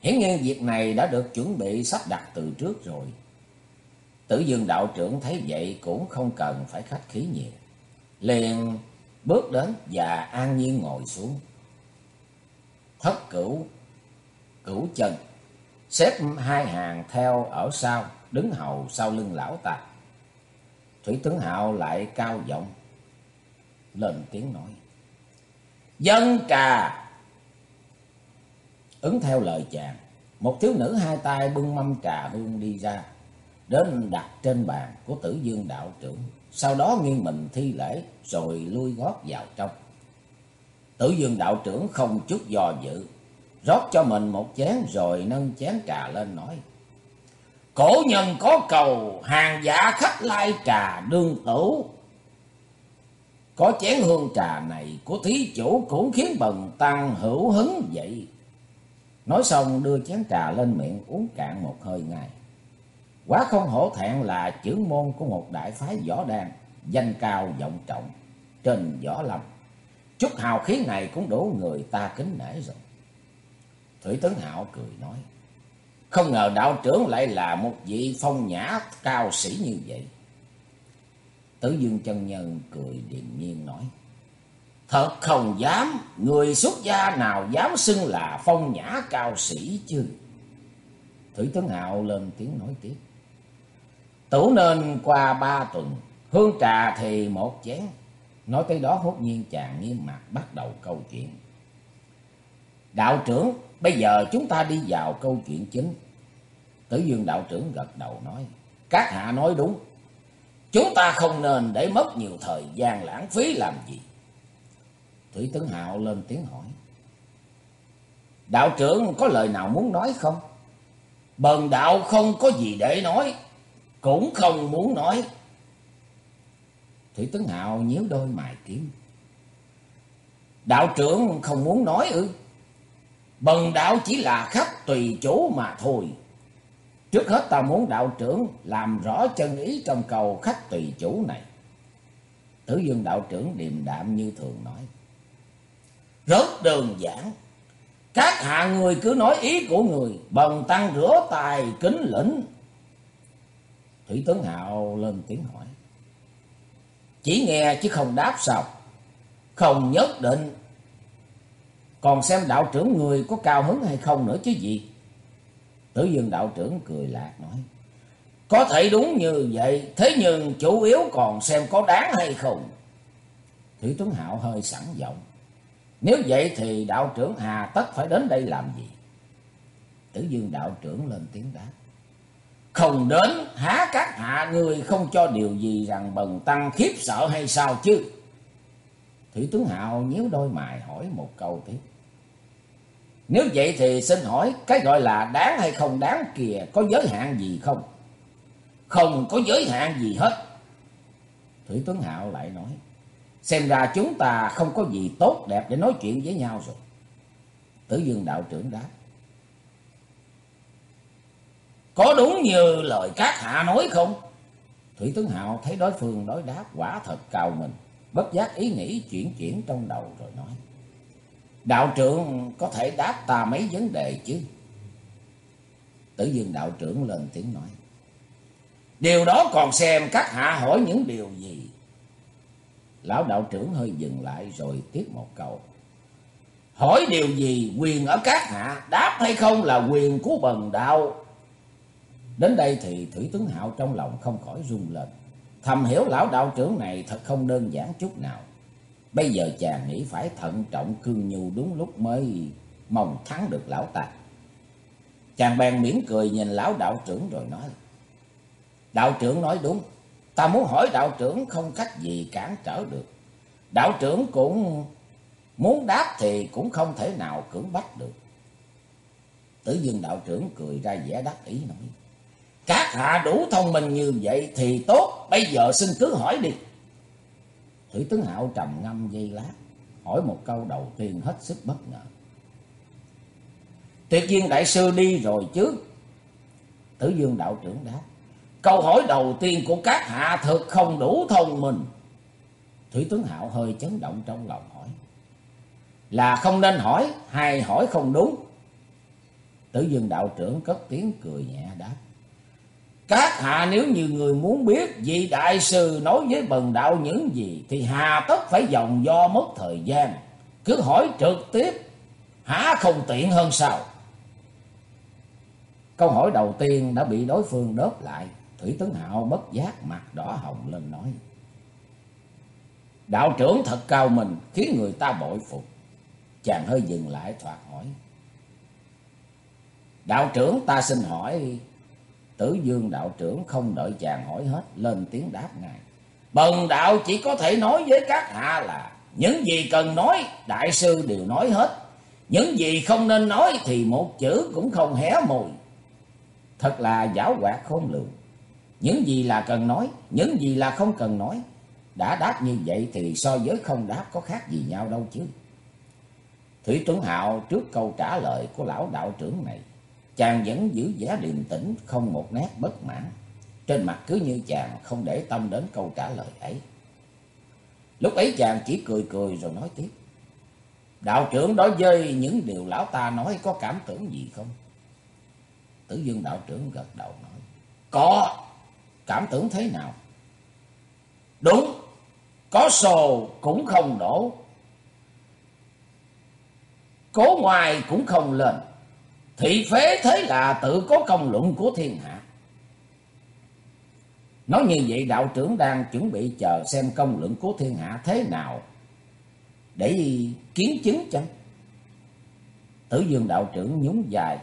Hiển nhiên việc này đã được chuẩn bị sắp đặt từ trước rồi. Tử dương đạo trưởng thấy vậy cũng không cần phải khách khí nhiều. Liền bước đến và an nhiên ngồi xuống. Thất cửu, cửu chân, xếp hai hàng theo ở sau, đứng hầu sau lưng lão ta. Thủy tướng Hạo lại cao giọng lên tiếng nói. Dân trà! Ứng theo lời chàng, một thiếu nữ hai tay bưng mâm trà hương đi ra, đến đặt trên bàn của tử dương đạo trưởng. Sau đó nghiêng mình thi lễ rồi lui gót vào trong. Tử dương đạo trưởng không chút do dự, rót cho mình một chén rồi nâng chén trà lên nói. Cổ nhân có cầu, hàng giả khách lai trà đương tửu. Có chén hương trà này của thí chủ cũng khiến bần tăng hữu hứng vậy. Nói xong đưa chén trà lên miệng uống cạn một hơi ngay. Quá không hổ thẹn là trưởng môn của một đại phái võ đan, danh cao vọng trọng, trên võ lâm. Chút hào khí này cũng đủ người ta kính nể rồi. Thủy Tấn Hạo cười nói. Không ngờ đạo trưởng lại là một vị phong nhã cao sĩ như vậy. Tử Dương chân nhân cười điềm nhiên nói. Thật không dám, người xuất gia nào dám xưng là phong nhã cao sĩ chứ. Thủy tấn Hạo lên tiếng nói tiếp. Tủ nên qua ba tuần, hương trà thì một chén. Nói tới đó hốt nhiên chàng nghiêm mặt bắt đầu câu chuyện. Đạo trưởng, bây giờ chúng ta đi vào câu chuyện chính. Tử Dương đạo trưởng gật đầu nói. Các hạ nói đúng. Chúng ta không nên để mất nhiều thời gian lãng phí làm gì. Thủy Tướng Hạo lên tiếng hỏi. Đạo trưởng có lời nào muốn nói không? Bần đạo không có gì để nói. Cũng không muốn nói. Thủy Tướng Hạo nhíu đôi mày kiếm. Đạo trưởng không muốn nói ư? Bần đạo chỉ là khách tùy chủ mà thôi. Trước hết ta muốn đạo trưởng làm rõ chân ý trong cầu khách tùy chủ này. Tử dương đạo trưởng điềm đạm như thường nói. Rất đơn giản. Các hạ người cứ nói ý của người, bần tăng rửa tài kính lĩnh. Thủy tướng Hạo lên tiếng hỏi. Chỉ nghe chứ không đáp sao? Không nhất định. Còn xem đạo trưởng người có cao hứng hay không nữa chứ gì? Tử dương đạo trưởng cười lạc nói. Có thể đúng như vậy, thế nhưng chủ yếu còn xem có đáng hay không. Thủy Tuấn Hạo hơi sẵn giọng. Nếu vậy thì đạo trưởng Hà tất phải đến đây làm gì? Tử dương đạo trưởng lên tiếng đáp. Không đến, há các hạ người không cho điều gì rằng bần tăng khiếp sợ hay sao chứ? Thủy Tuấn Hạo nhíu đôi mày hỏi một câu tiếp. Nếu vậy thì xin hỏi cái gọi là đáng hay không đáng kìa có giới hạn gì không? Không có giới hạn gì hết. Thủy Tuấn Hạo lại nói. Xem ra chúng ta không có gì tốt đẹp để nói chuyện với nhau rồi. Tử Dương đạo trưởng đáp. Có đúng như lời các hạ nói không? Thủy tướng Hạo thấy đối phương đối đáp quả thật cao mình. Bất giác ý nghĩ chuyển chuyển trong đầu rồi nói. Đạo trưởng có thể đáp ta mấy vấn đề chứ? Tử dương đạo trưởng lên tiếng nói. Điều đó còn xem các hạ hỏi những điều gì? Lão đạo trưởng hơi dừng lại rồi tiếp một câu. Hỏi điều gì quyền ở các hạ, đáp hay không là quyền của bần đạo. Đến đây thì Thủy Tướng Hạo trong lòng không khỏi rung lên. Thầm hiểu lão đạo trưởng này thật không đơn giản chút nào. Bây giờ chàng nghĩ phải thận trọng cương nhu đúng lúc mới mong thắng được lão ta. Chàng bèn mỉm cười nhìn lão đạo trưởng rồi nói. Đạo trưởng nói đúng. Ta muốn hỏi đạo trưởng không cách gì cản trở được. Đạo trưởng cũng muốn đáp thì cũng không thể nào cưỡng bắt được. Tử dương đạo trưởng cười ra vẻ đắc ý nói. Các hạ đủ thông minh như vậy thì tốt. Bây giờ xin cứ hỏi đi. Thủy tướng Hạo trầm ngâm giây lát, hỏi một câu đầu tiên hết sức bất ngờ. Tuyệt viên đại sư đi rồi chứ? Tử Dương đạo trưởng đáp. Câu hỏi đầu tiên của các hạ thực không đủ thông minh. Thủy tướng Hạo hơi chấn động trong lòng hỏi. Là không nên hỏi hay hỏi không đúng? Tử Dương đạo trưởng cất tiếng cười nhẹ đáp. Các hạ nếu như người muốn biết vị đại sư nói với bần đạo những gì thì hà tất phải dòng do mất thời gian. Cứ hỏi trực tiếp, há không tiện hơn sao? Câu hỏi đầu tiên đã bị đối phương đớp lại. Thủy Tấn Hạo bất giác mặt đỏ hồng lên nói. Đạo trưởng thật cao mình khiến người ta bội phục. Chàng hơi dừng lại thoạt hỏi. Đạo trưởng ta xin hỏi Tử dương đạo trưởng không đợi chàng hỏi hết, lên tiếng đáp ngài. Bần đạo chỉ có thể nói với các hạ là, những gì cần nói, đại sư đều nói hết. Những gì không nên nói thì một chữ cũng không hé môi. Thật là giáo hoạt khôn lường. Những gì là cần nói, những gì là không cần nói. Đã đáp như vậy thì so với không đáp có khác gì nhau đâu chứ. Thủy Tuấn Hạo trước câu trả lời của lão đạo trưởng này Chàng vẫn giữ vẻ điềm tĩnh, không một nét bất mãn. Trên mặt cứ như chàng không để tâm đến câu trả lời ấy. Lúc ấy chàng chỉ cười cười rồi nói tiếp. Đạo trưởng đối với những điều lão ta nói có cảm tưởng gì không? Tử dương đạo trưởng gật đầu nói. Có, cảm tưởng thế nào? Đúng, có sồ cũng không đổ. Cố ngoài cũng không lên. Thị phế thế là tự có công luận của thiên hạ. Nói như vậy đạo trưởng đang chuẩn bị chờ xem công luận của thiên hạ thế nào để kiến chứng chăng? Tử dương đạo trưởng nhún dài,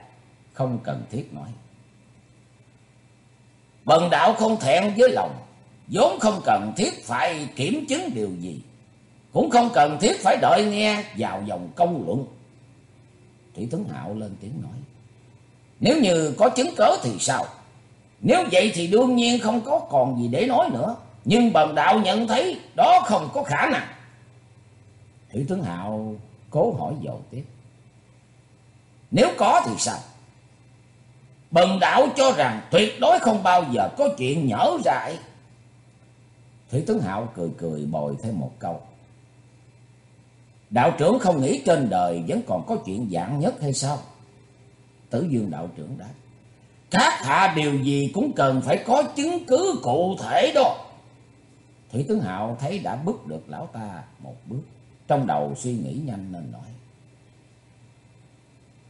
không cần thiết nói. Bần đạo không thẹn với lòng, vốn không cần thiết phải kiểm chứng điều gì, cũng không cần thiết phải đợi nghe vào dòng công luận. Thủy tấn Hạo lên tiếng nói. Nếu như có chứng cớ thì sao? Nếu vậy thì đương nhiên không có còn gì để nói nữa. Nhưng bần đạo nhận thấy đó không có khả năng. Thủy tướng Hạo cố hỏi dầu tiếp. Nếu có thì sao? Bần đạo cho rằng tuyệt đối không bao giờ có chuyện nhở ra ấy. Thủy tướng Hạo cười cười bồi thêm một câu. Đạo trưởng không nghĩ trên đời vẫn còn có chuyện dạng nhất hay sao? Tử dương đạo trưởng đáp. Các hạ điều gì cũng cần phải có chứng cứ cụ thể đó. Thủy tướng Hạo thấy đã bước được lão ta một bước. Trong đầu suy nghĩ nhanh nên nói.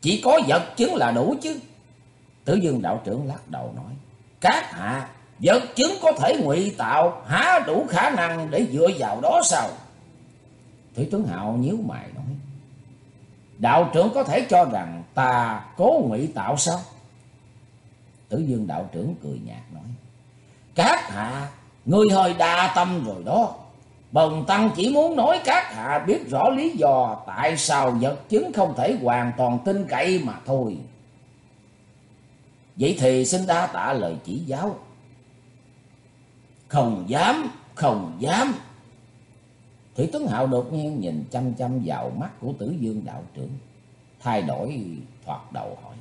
Chỉ có vật chứng là đủ chứ. Tử dương đạo trưởng lắc đầu nói. Các hạ, vật chứng có thể ngụy tạo, há đủ khả năng để dựa vào đó sao? Thủy tướng Hạo nhíu mày nói. Đạo trưởng có thể cho rằng ta cố ngụy tạo sao? Tử dương đạo trưởng cười nhạt nói. Các hạ, ngươi hơi đa tâm rồi đó. Bần tăng chỉ muốn nói các hạ biết rõ lý do tại sao vật chứng không thể hoàn toàn tin cậy mà thôi. Vậy thì xin đa tạ lời chỉ giáo. Không dám, không dám. Thủy Tuấn Hạo đột nhiên nhìn chăm chăm vào mắt của tử dương đạo trưởng. Thay đổi thoạt đầu hỏi.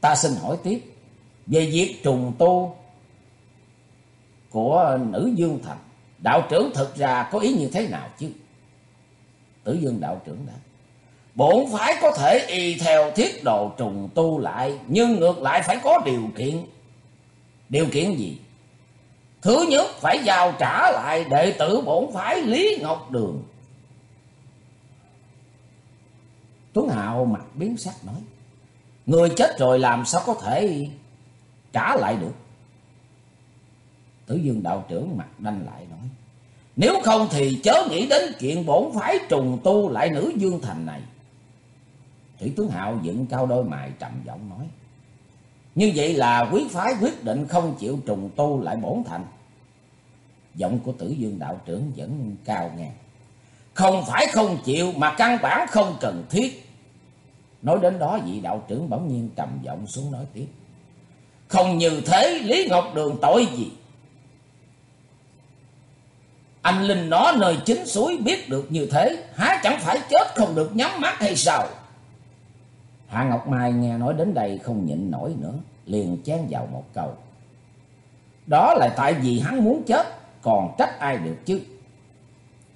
Ta xin hỏi tiếp. Về việc trùng tu của nữ dương thành. Đạo trưởng thực ra có ý như thế nào chứ? Tử dương đạo trưởng đã. Bổn phái có thể y theo thiết đồ trùng tu lại. Nhưng ngược lại phải có điều kiện. Điều kiện gì? Thứ nhất, phải giao trả lại đệ tử bổn phái Lý Ngọc Đường. Tuấn Hạo mặt biến sắc nói. Người chết rồi làm sao có thể trả lại được? Tử Dương đạo trưởng mặt đanh lại nói. Nếu không thì chớ nghĩ đến chuyện bổn phái trùng tu lại nữ Dương Thành này. Thủy tướng Hạo dựng cao đôi mày trầm giọng nói. Như vậy là quý phái quyết định không chịu trùng tu lại bổn thành. Giọng của tử dương đạo trưởng vẫn cao ngang. Không phải không chịu mà căn bản không cần thiết. Nói đến đó vị đạo trưởng bỗng nhiên trầm giọng xuống nói tiếp. Không như thế Lý Ngọc Đường tội gì? Anh Linh nó nơi chính suối biết được như thế, há chẳng phải chết không được nhắm mắt hay sao? Hạ Ngọc Mai nghe nói đến đây không nhịn nổi nữa, liền chén vào một câu. Đó là tại vì hắn muốn chết, còn trách ai được chứ?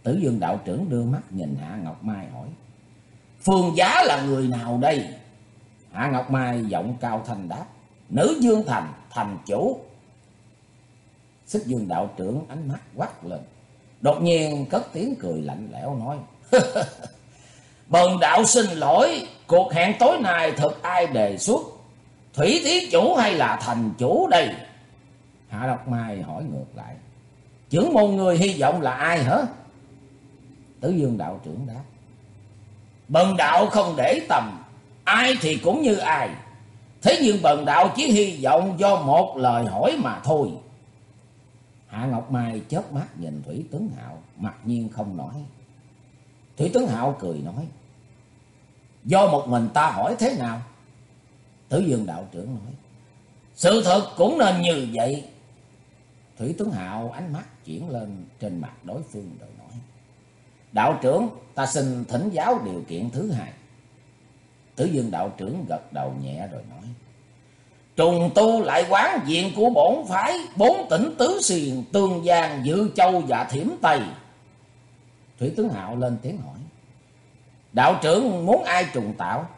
Tử Dương đạo trưởng đưa mắt nhìn Hạ Ngọc Mai hỏi. Phương giá là người nào đây? Hạ Ngọc Mai giọng cao thanh đáp. Nữ Dương Thành, thành chủ. Xích Dương đạo trưởng ánh mắt quát lên. Đột nhiên cất tiếng cười lạnh lẽo nói. [laughs] Bần đạo xin lỗi, cuộc hẹn tối nay thực ai đề xuất? Thủy thí chủ hay là thành chủ đây? Hạ Độc Mai hỏi ngược lại. Chưởng môn người hy vọng là ai hả? Tử Dương đạo trưởng đáp. Bần đạo không để tầm, ai thì cũng như ai. Thế nhưng bần đạo chỉ hy vọng do một lời hỏi mà thôi. Hạ Ngọc Mai chớp mắt nhìn Thủy Tướng Hạo, mặc nhiên không nói. Thủy Tướng Hạo cười nói. Do một mình ta hỏi thế nào? Tử Dương đạo trưởng nói. Sự thật cũng nên như vậy. Thủy Tướng Hạo ánh mắt chuyển lên trên mặt đối phương rồi nói. Đạo trưởng, ta xin thỉnh giáo điều kiện thứ hai. Tử Dương đạo trưởng gật đầu nhẹ rồi nói. Trùng tu lại quán diện của bổn phái, bốn tỉnh tứ Xuyền, tương giang, dự châu và thiểm tây. Thủy tướng Hạo lên tiếng hỏi. Đạo trưởng muốn ai trùng tạo?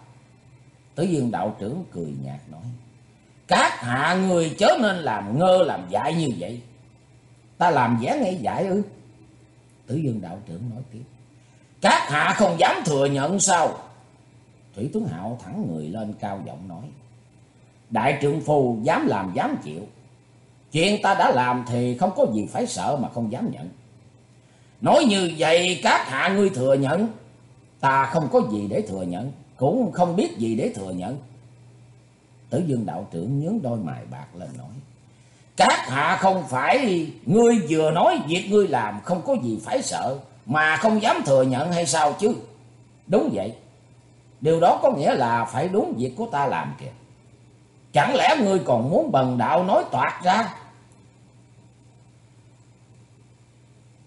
Tử Dương đạo trưởng cười nhạt nói. Các hạ người chớ nên làm ngơ làm dại như vậy. ta làm vẻ ngay dại ư? Tử Dương đạo trưởng nói tiếp. Các hạ không dám thừa nhận sao? Thủy Tuấn Hạo thẳng người lên cao giọng nói. Đại trượng phu dám làm dám chịu. Chuyện ta đã làm thì không có gì phải sợ mà không dám nhận. Nói như vậy, các hạ ngươi thừa nhận. Ta không có gì để thừa nhận. Cũng không biết gì để thừa nhận. Tử Dương đạo trưởng nhướng đôi mày bạc lên nói. Các hạ không phải ngươi vừa nói việc ngươi làm không có gì phải sợ, mà không dám thừa nhận hay sao chứ? Đúng vậy. Điều đó có nghĩa là phải đúng việc của ta làm kìa. Chẳng lẽ ngươi còn muốn bần đạo nói toạc ra?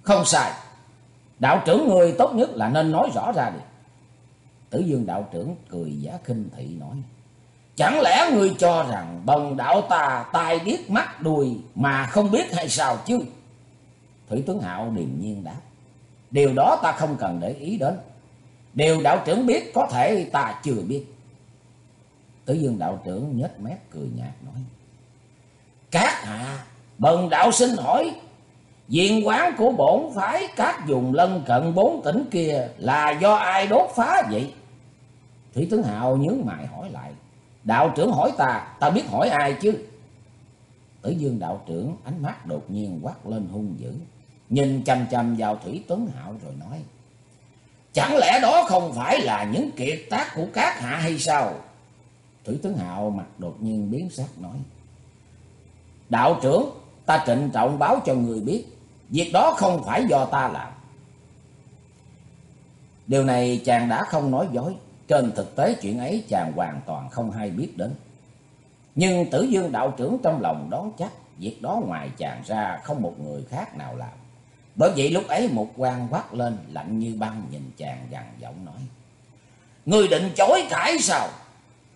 Không sai. Đạo trưởng ngươi tốt nhất là nên nói rõ ra đi. Tử Dương đạo trưởng cười giả khinh thị nói. Chẳng lẽ ngươi cho rằng bần đạo ta tai biết mắt đuôi mà không biết hay sao chứ? Thủy tướng Hạo điềm nhiên đáp. Điều đó ta không cần để ý đến. Điều đạo trưởng biết có thể ta chưa biết. Tử dương đạo trưởng nhếch mép cười nhạt nói. Các hạ, bần đạo xin hỏi, diện quán của bổn phái các vùng lân cận bốn tỉnh kia là do ai đốt phá vậy? Thủy tướng Hạo nhớ mày hỏi lại. Đạo trưởng hỏi ta, ta biết hỏi ai chứ? Tử dương đạo trưởng ánh mắt đột nhiên quát lên hung dữ. Nhìn chăm chăm vào Thủy Tuấn Hạo rồi nói. Chẳng lẽ đó không phải là những kiệt tác của các hạ hay sao? Thủy Tuấn Hạo mặt đột nhiên biến sắc nói. Đạo trưởng, ta trịnh trọng báo cho người biết. Việc đó không phải do ta làm. Điều này chàng đã không nói dối. Trên thực tế chuyện ấy chàng hoàn toàn không hay biết đến. Nhưng tử dương đạo trưởng trong lòng đoán chắc. Việc đó ngoài chàng ra không một người khác nào làm. Bởi vậy lúc ấy một quan quát lên lạnh như băng nhìn chàng gằn giọng nói. Người định chối cãi sao?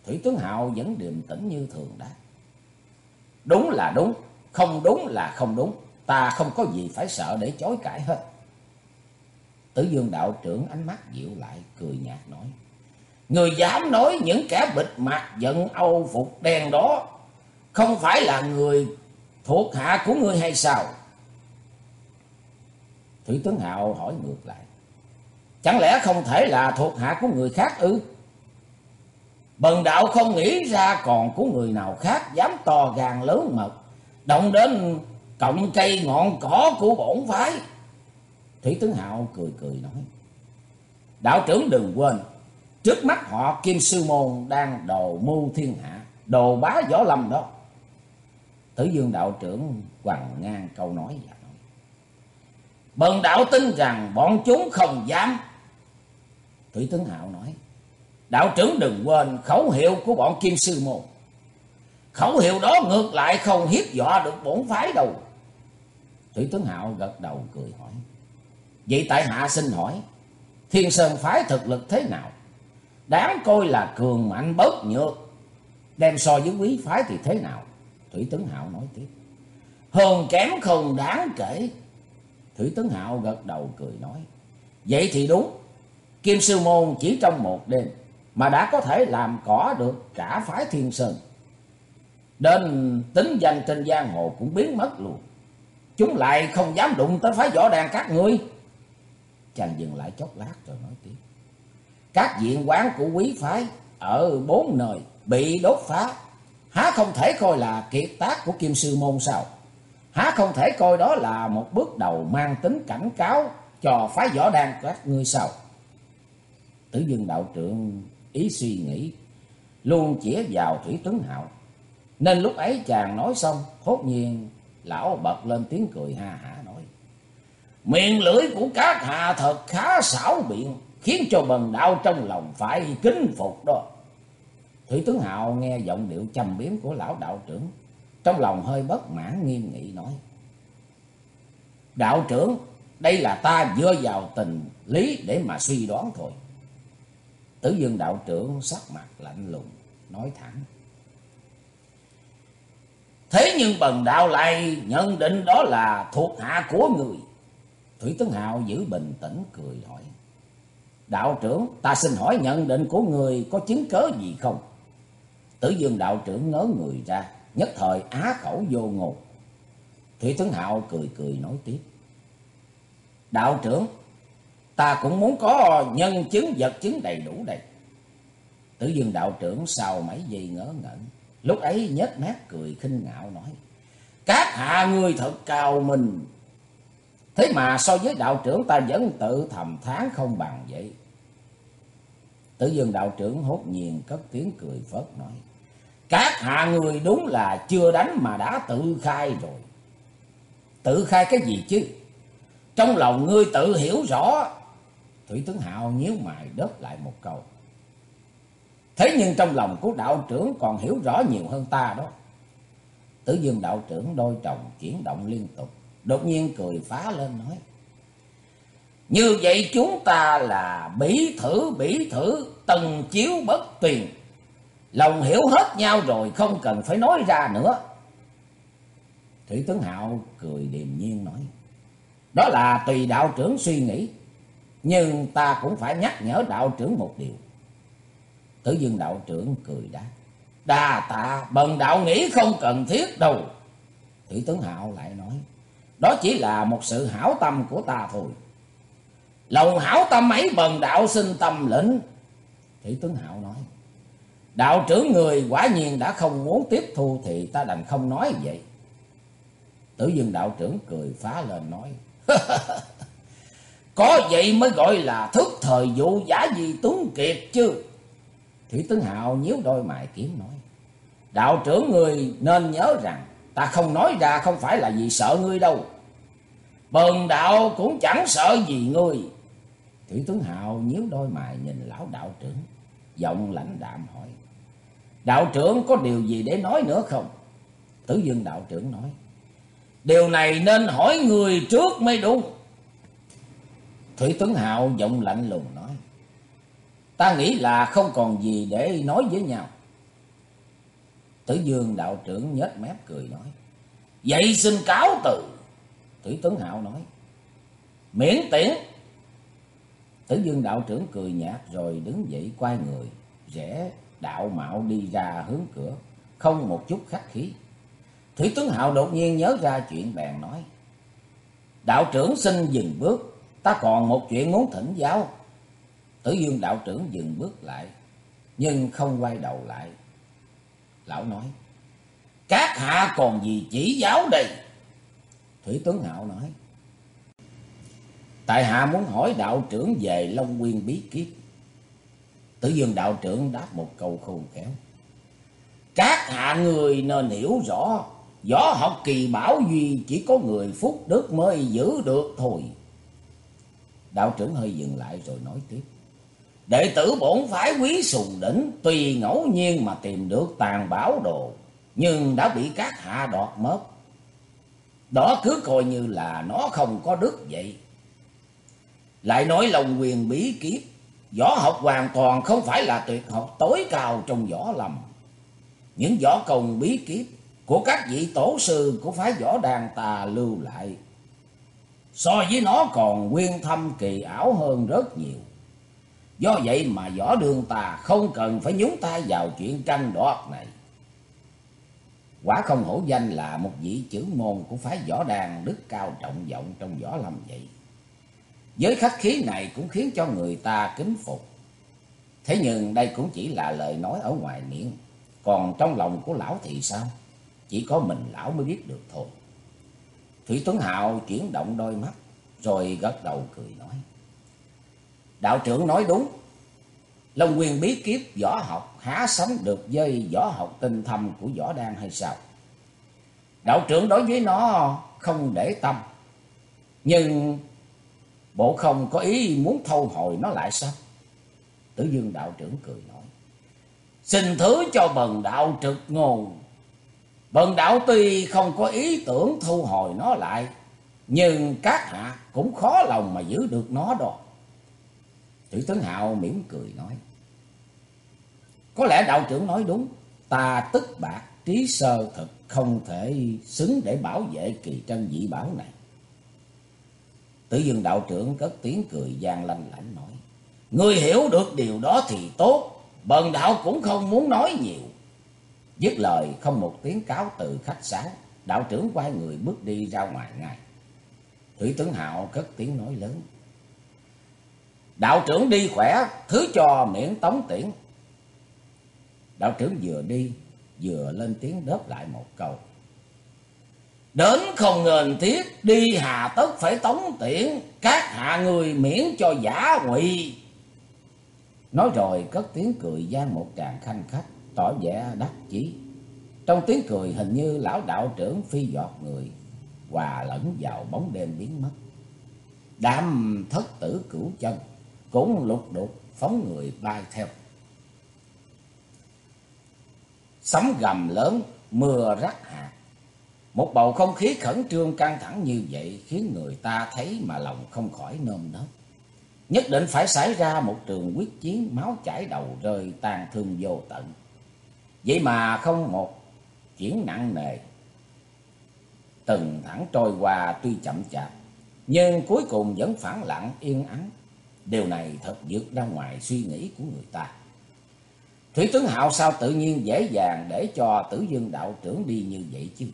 Thủy tướng Hạo vẫn điềm tĩnh như thường đáp. Đúng là đúng, không đúng là không đúng. Ta không có gì phải sợ để chối cãi hết. Tử dương đạo trưởng ánh mắt dịu lại, cười nhạt nói. Người dám nói những kẻ bịt mặt giận âu phục đen đó không phải là người thuộc hạ của ngươi hay sao? Thủy tướng Hạo hỏi ngược lại. Chẳng lẽ không thể là thuộc hạ của người khác ư? Bần đạo không nghĩ ra còn của người nào khác dám to gan lớn mật. Động đến cọng cây ngọn cỏ của bổn phái. Thủy tướng Hạo cười cười nói. Đạo trưởng đừng quên. Trước mắt họ Kim Sư Môn đang đồ mưu thiên hạ. Đồ bá võ lâm đó. Tử Dương đạo trưởng quằn ngang câu nói vậy. Bần đạo tin rằng bọn chúng không dám. Thủy tướng Hạo nói. Đạo trưởng đừng quên khẩu hiệu của bọn Kim Sư Môn. Khẩu hiệu đó ngược lại không hiếp dọa được bổn phái đâu. Thủy tướng Hạo gật đầu cười hỏi. Vậy tại hạ xin hỏi. Thiên Sơn phái thực lực thế nào? Đáng coi là cường mạnh bớt nhược. Đem so với quý phái thì thế nào? Thủy Tấn Hạo nói tiếp. Hơn kém không đáng kể. Thủy Tấn Hạo gật đầu cười nói. Vậy thì đúng. Kim Sư Môn chỉ trong một đêm mà đã có thể làm cỏ được cả phái thiên sơn. Đến tính danh trên giang hồ cũng biến mất luôn. Chúng lại không dám đụng tới phái võ đàn các ngươi. Chàng dừng lại chốc lát rồi nói tiếp. Các diện quán của quý phái ở bốn nơi bị đốt phá. Há không thể coi là kiệt tác của Kim Sư Môn sao? Há không thể coi đó là một bước đầu mang tính cảnh cáo cho phái võ đan các ngươi sao? Tử dương đạo trưởng ý suy nghĩ, luôn chĩa vào Thủy Tuấn Hạo. Nên lúc ấy chàng nói xong, hốt nhiên lão bật lên tiếng cười ha hả nói. Miệng lưỡi của các hạ thật khá xảo biện, khiến cho bần đạo trong lòng phải kính phục đó. Thủy tướng Hạo nghe giọng điệu trầm biếm của lão đạo trưởng, trong lòng hơi bất mãn nghiêm nghị nói. Đạo trưởng, đây là ta dựa vào tình lý để mà suy đoán thôi. Tử dương đạo trưởng sắc mặt lạnh lùng, nói thẳng. Thế nhưng bần đạo lại nhận định đó là thuộc hạ của người. Thủy tướng Hạo giữ bình tĩnh cười hỏi. Đạo trưởng, ta xin hỏi nhận định của người có chứng cớ gì không? Tử dương đạo trưởng ngớ người ra, nhất thời á khẩu vô ngôn. Thủy Tướng Hạo cười cười nói tiếp. Đạo trưởng, ta cũng muốn có nhân chứng vật chứng đầy đủ đây. Tử dương đạo trưởng sau mấy giây ngớ ngẩn. Lúc ấy nhếch mép cười khinh ngạo nói. Các hạ người thật cao minh. Thế mà so với đạo trưởng ta vẫn tự thầm tháng không bằng vậy. Tử dương đạo trưởng hốt nhiên cất tiếng cười phớt nói. Các hạ người đúng là chưa đánh mà đã tự khai rồi. Tự khai cái gì chứ? Trong lòng ngươi tự hiểu rõ. Thủy tướng Hạo nhíu mày đớp lại một câu. Thế nhưng trong lòng của đạo trưởng còn hiểu rõ nhiều hơn ta đó. Tử dương đạo trưởng đôi chồng chuyển động liên tục. Đột nhiên cười phá lên nói. Như vậy chúng ta là bỉ thử bỉ thử, tần chiếu bất tuyền. Lòng hiểu hết nhau rồi, không cần phải nói ra nữa. Thủy tướng Hạo cười điềm nhiên nói. Đó là tùy đạo trưởng suy nghĩ. Nhưng ta cũng phải nhắc nhở đạo trưởng một điều. Tử dương đạo trưởng cười đáp. Đà tạ, bần đạo nghĩ không cần thiết đâu. Thủy tướng Hạo lại nói. Đó chỉ là một sự hảo tâm của ta thôi. Lòng hảo tâm ấy bần đạo sinh tâm lĩnh. Thủy tướng Hạo nói. Đạo trưởng người quả nhiên đã không muốn tiếp thu thì ta đành không nói vậy. Tử dương đạo trưởng cười phá lên nói. [laughs] Có vậy mới gọi là thức thời vụ giả gì tuấn kiệt chứ. Thủy tướng Hạo nhíu đôi mày kiếm nói. Đạo trưởng người nên nhớ rằng ta không nói ra không phải là vì sợ ngươi đâu. Bần đạo cũng chẳng sợ gì ngươi. Thủy Tuấn Hạo nhíu đôi mày nhìn lão đạo trưởng. Giọng lãnh đạm hỏi. Đạo trưởng có điều gì để nói nữa không? Tử dương đạo trưởng nói. Điều này nên hỏi người trước mới đúng. Thủy Tuấn Hạo giọng lạnh lùng nói. Ta nghĩ là không còn gì để nói với nhau. Tử dương đạo trưởng nhếch mép cười nói. Vậy xin cáo từ. Thủy Tuấn Hạo nói. Miễn tiễn. Tử dương đạo trưởng cười nhạt rồi đứng dậy quay người. Rẽ đạo mạo đi ra hướng cửa. Không một chút khách khí. Thủy tướng Hạo đột nhiên nhớ ra chuyện bèn nói. Đạo trưởng xin dừng bước. Ta còn một chuyện muốn thỉnh giáo. Tử dương đạo trưởng dừng bước lại. Nhưng không quay đầu lại. Lão nói. Các hạ còn gì chỉ giáo đây? Thủy tướng Hạo nói. Tại hạ muốn hỏi đạo trưởng về Long Nguyên bí kiếp. Tử dương đạo trưởng đáp một câu khôn khéo. Các hạ người nên hiểu rõ. Võ học kỳ bảo duy chỉ có người phúc đức mới giữ được thôi. Đạo trưởng hơi dừng lại rồi nói tiếp. Đệ tử bổn phái quý sùng đỉnh tùy ngẫu nhiên mà tìm được tàn bảo đồ. Nhưng đã bị các hạ đoạt mất. Đó cứ coi như là nó không có đức vậy. Lại nói lòng quyền bí kiếp. Võ học hoàn toàn không phải là tuyệt học, tối cao trong võ lâm. Những võ công bí kiếp của các vị tổ sư của phái võ đàn tà lưu lại. So với nó còn nguyên thâm kỳ ảo hơn rất nhiều. Do vậy mà võ đường tà không cần phải nhúng tay vào chuyện tranh đoạt này. Quả không hổ danh là một vị chữ môn của phái võ đàn đức cao trọng vọng trong võ lâm vậy. Với khách khí này cũng khiến cho người ta kính phục. Thế nhưng đây cũng chỉ là lời nói ở ngoài miệng. Còn trong lòng của lão thì sao? Chỉ có mình lão mới biết được thôi. Thủy Tuấn Hạo chuyển động đôi mắt, rồi gật đầu cười nói. Đạo trưởng nói đúng. Long quyền bí kiếp võ học há sánh được với võ học tinh thâm của võ đan hay sao? Đạo trưởng đối với nó không để tâm. Nhưng bộ không có ý muốn thâu hồi nó lại sao? Tử dương đạo trưởng cười nói. Xin thứ cho bần đạo trực ngôn. Bần đạo tuy không có ý tưởng thu hồi nó lại. Nhưng các hạ cũng khó lòng mà giữ được nó đâu. Tử tấn Hạo mỉm cười nói. Có lẽ đạo trưởng nói đúng. Ta tức bạc trí sơ thật không thể xứng để bảo vệ kỳ trân dị bảo này. Tử dương đạo trưởng cất tiếng cười gian lanh lảnh nói. Ngươi hiểu được điều đó thì tốt. Bần đạo cũng không muốn nói nhiều. Dứt lời không một tiếng cáo từ khách sáo. đạo trưởng quay người bước đi ra ngoài ngay. Thủy tướng Hạo cất tiếng nói lớn. Đạo trưởng đi khỏe, thứ cho miễn tống tiễn. Đạo trưởng vừa đi, vừa lên tiếng đớp lại một câu. Đến không ngền thiết, đi hà tất phải tống tiễn, các hạ người miễn cho giả ngụy. Nói rồi cất tiếng cười gian một tràng khanh khách, tỏ vẻ đắc chí. Trong tiếng cười hình như lão đạo trưởng phi giọt người, hòa lẫn vào bóng đêm biến mất. Đám thất tử cửu chân cũng lục đục phóng người bay theo. Sấm gầm lớn, mưa rắc hạt. Một bầu không khí khẩn trương căng thẳng như vậy khiến người ta thấy mà lòng không khỏi nơm nớp. Nhất định phải xảy ra một trường quyết chiến máu chảy đầu rơi tàn thương vô tận. Vậy mà không một chuyển nặng nề. Từng thẳng trôi qua tuy chậm chạp, nhưng cuối cùng vẫn phản lặng yên ắng. Điều này thật vượt ra ngoài suy nghĩ của người ta. Thủy tướng Hạo sao tự nhiên dễ dàng để cho tử dương đạo trưởng đi như vậy chứ?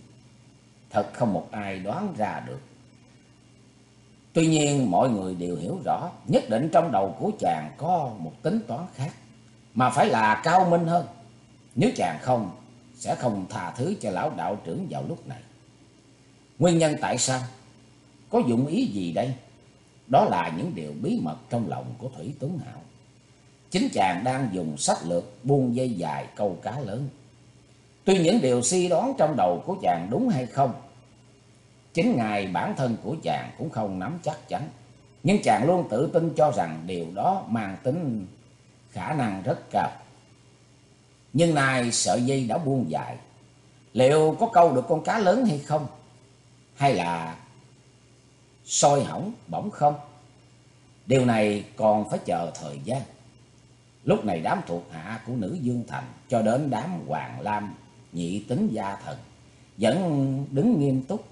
Thật không một ai đoán ra được. Tuy nhiên mọi người đều hiểu rõ, nhất định trong đầu của chàng có một tính toán khác, mà phải là cao minh hơn. Nếu chàng không, sẽ không tha thứ cho lão đạo trưởng vào lúc này. Nguyên nhân tại sao? Có dụng ý gì đây? Đó là những điều bí mật trong lòng của Thủy Tuấn Hạo. Chính chàng đang dùng sách lược buông dây dài câu cá lớn. Tuy những điều suy đoán trong đầu của chàng đúng hay không, chính ngài bản thân của chàng cũng không nắm chắc chắn. Nhưng chàng luôn tự tin cho rằng điều đó mang tính khả năng rất cao. Nhưng nay sợi dây đã buông dài, liệu có câu được con cá lớn hay không? Hay là soi hỏng bỗng không? Điều này còn phải chờ thời gian. Lúc này đám thuộc hạ của nữ Dương Thành cho đến đám Hoàng Lam, nhị tính gia thần, vẫn đứng nghiêm túc,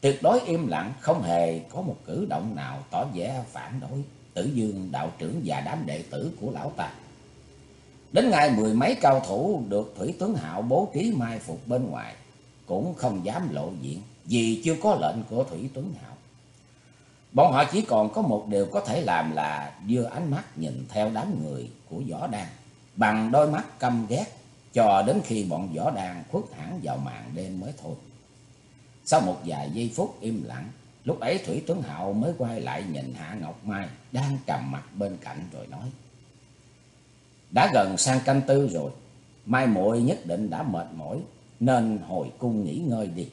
tuyệt đối im lặng, không hề có một cử động nào tỏ vẻ phản đối tử dương đạo trưởng và đám đệ tử của lão ta. Đến ngày mười mấy cao thủ được Thủy Tuấn Hạo bố trí mai phục bên ngoài, cũng không dám lộ diện vì chưa có lệnh của Thủy Tuấn Hạo. Bọn họ chỉ còn có một điều có thể làm là đưa ánh mắt nhìn theo đám người của Võ Đan bằng đôi mắt căm ghét cho đến khi bọn Võ Đan khuất hẳn vào màn đêm mới thôi. Sau một vài giây phút im lặng, lúc ấy Thủy Tuấn Hạo mới quay lại nhìn Hạ Ngọc Mai đang cầm mặt bên cạnh rồi nói. Đã gần sang canh tư rồi, Mai muội nhất định đã mệt mỏi nên hồi cung nghỉ ngơi đi.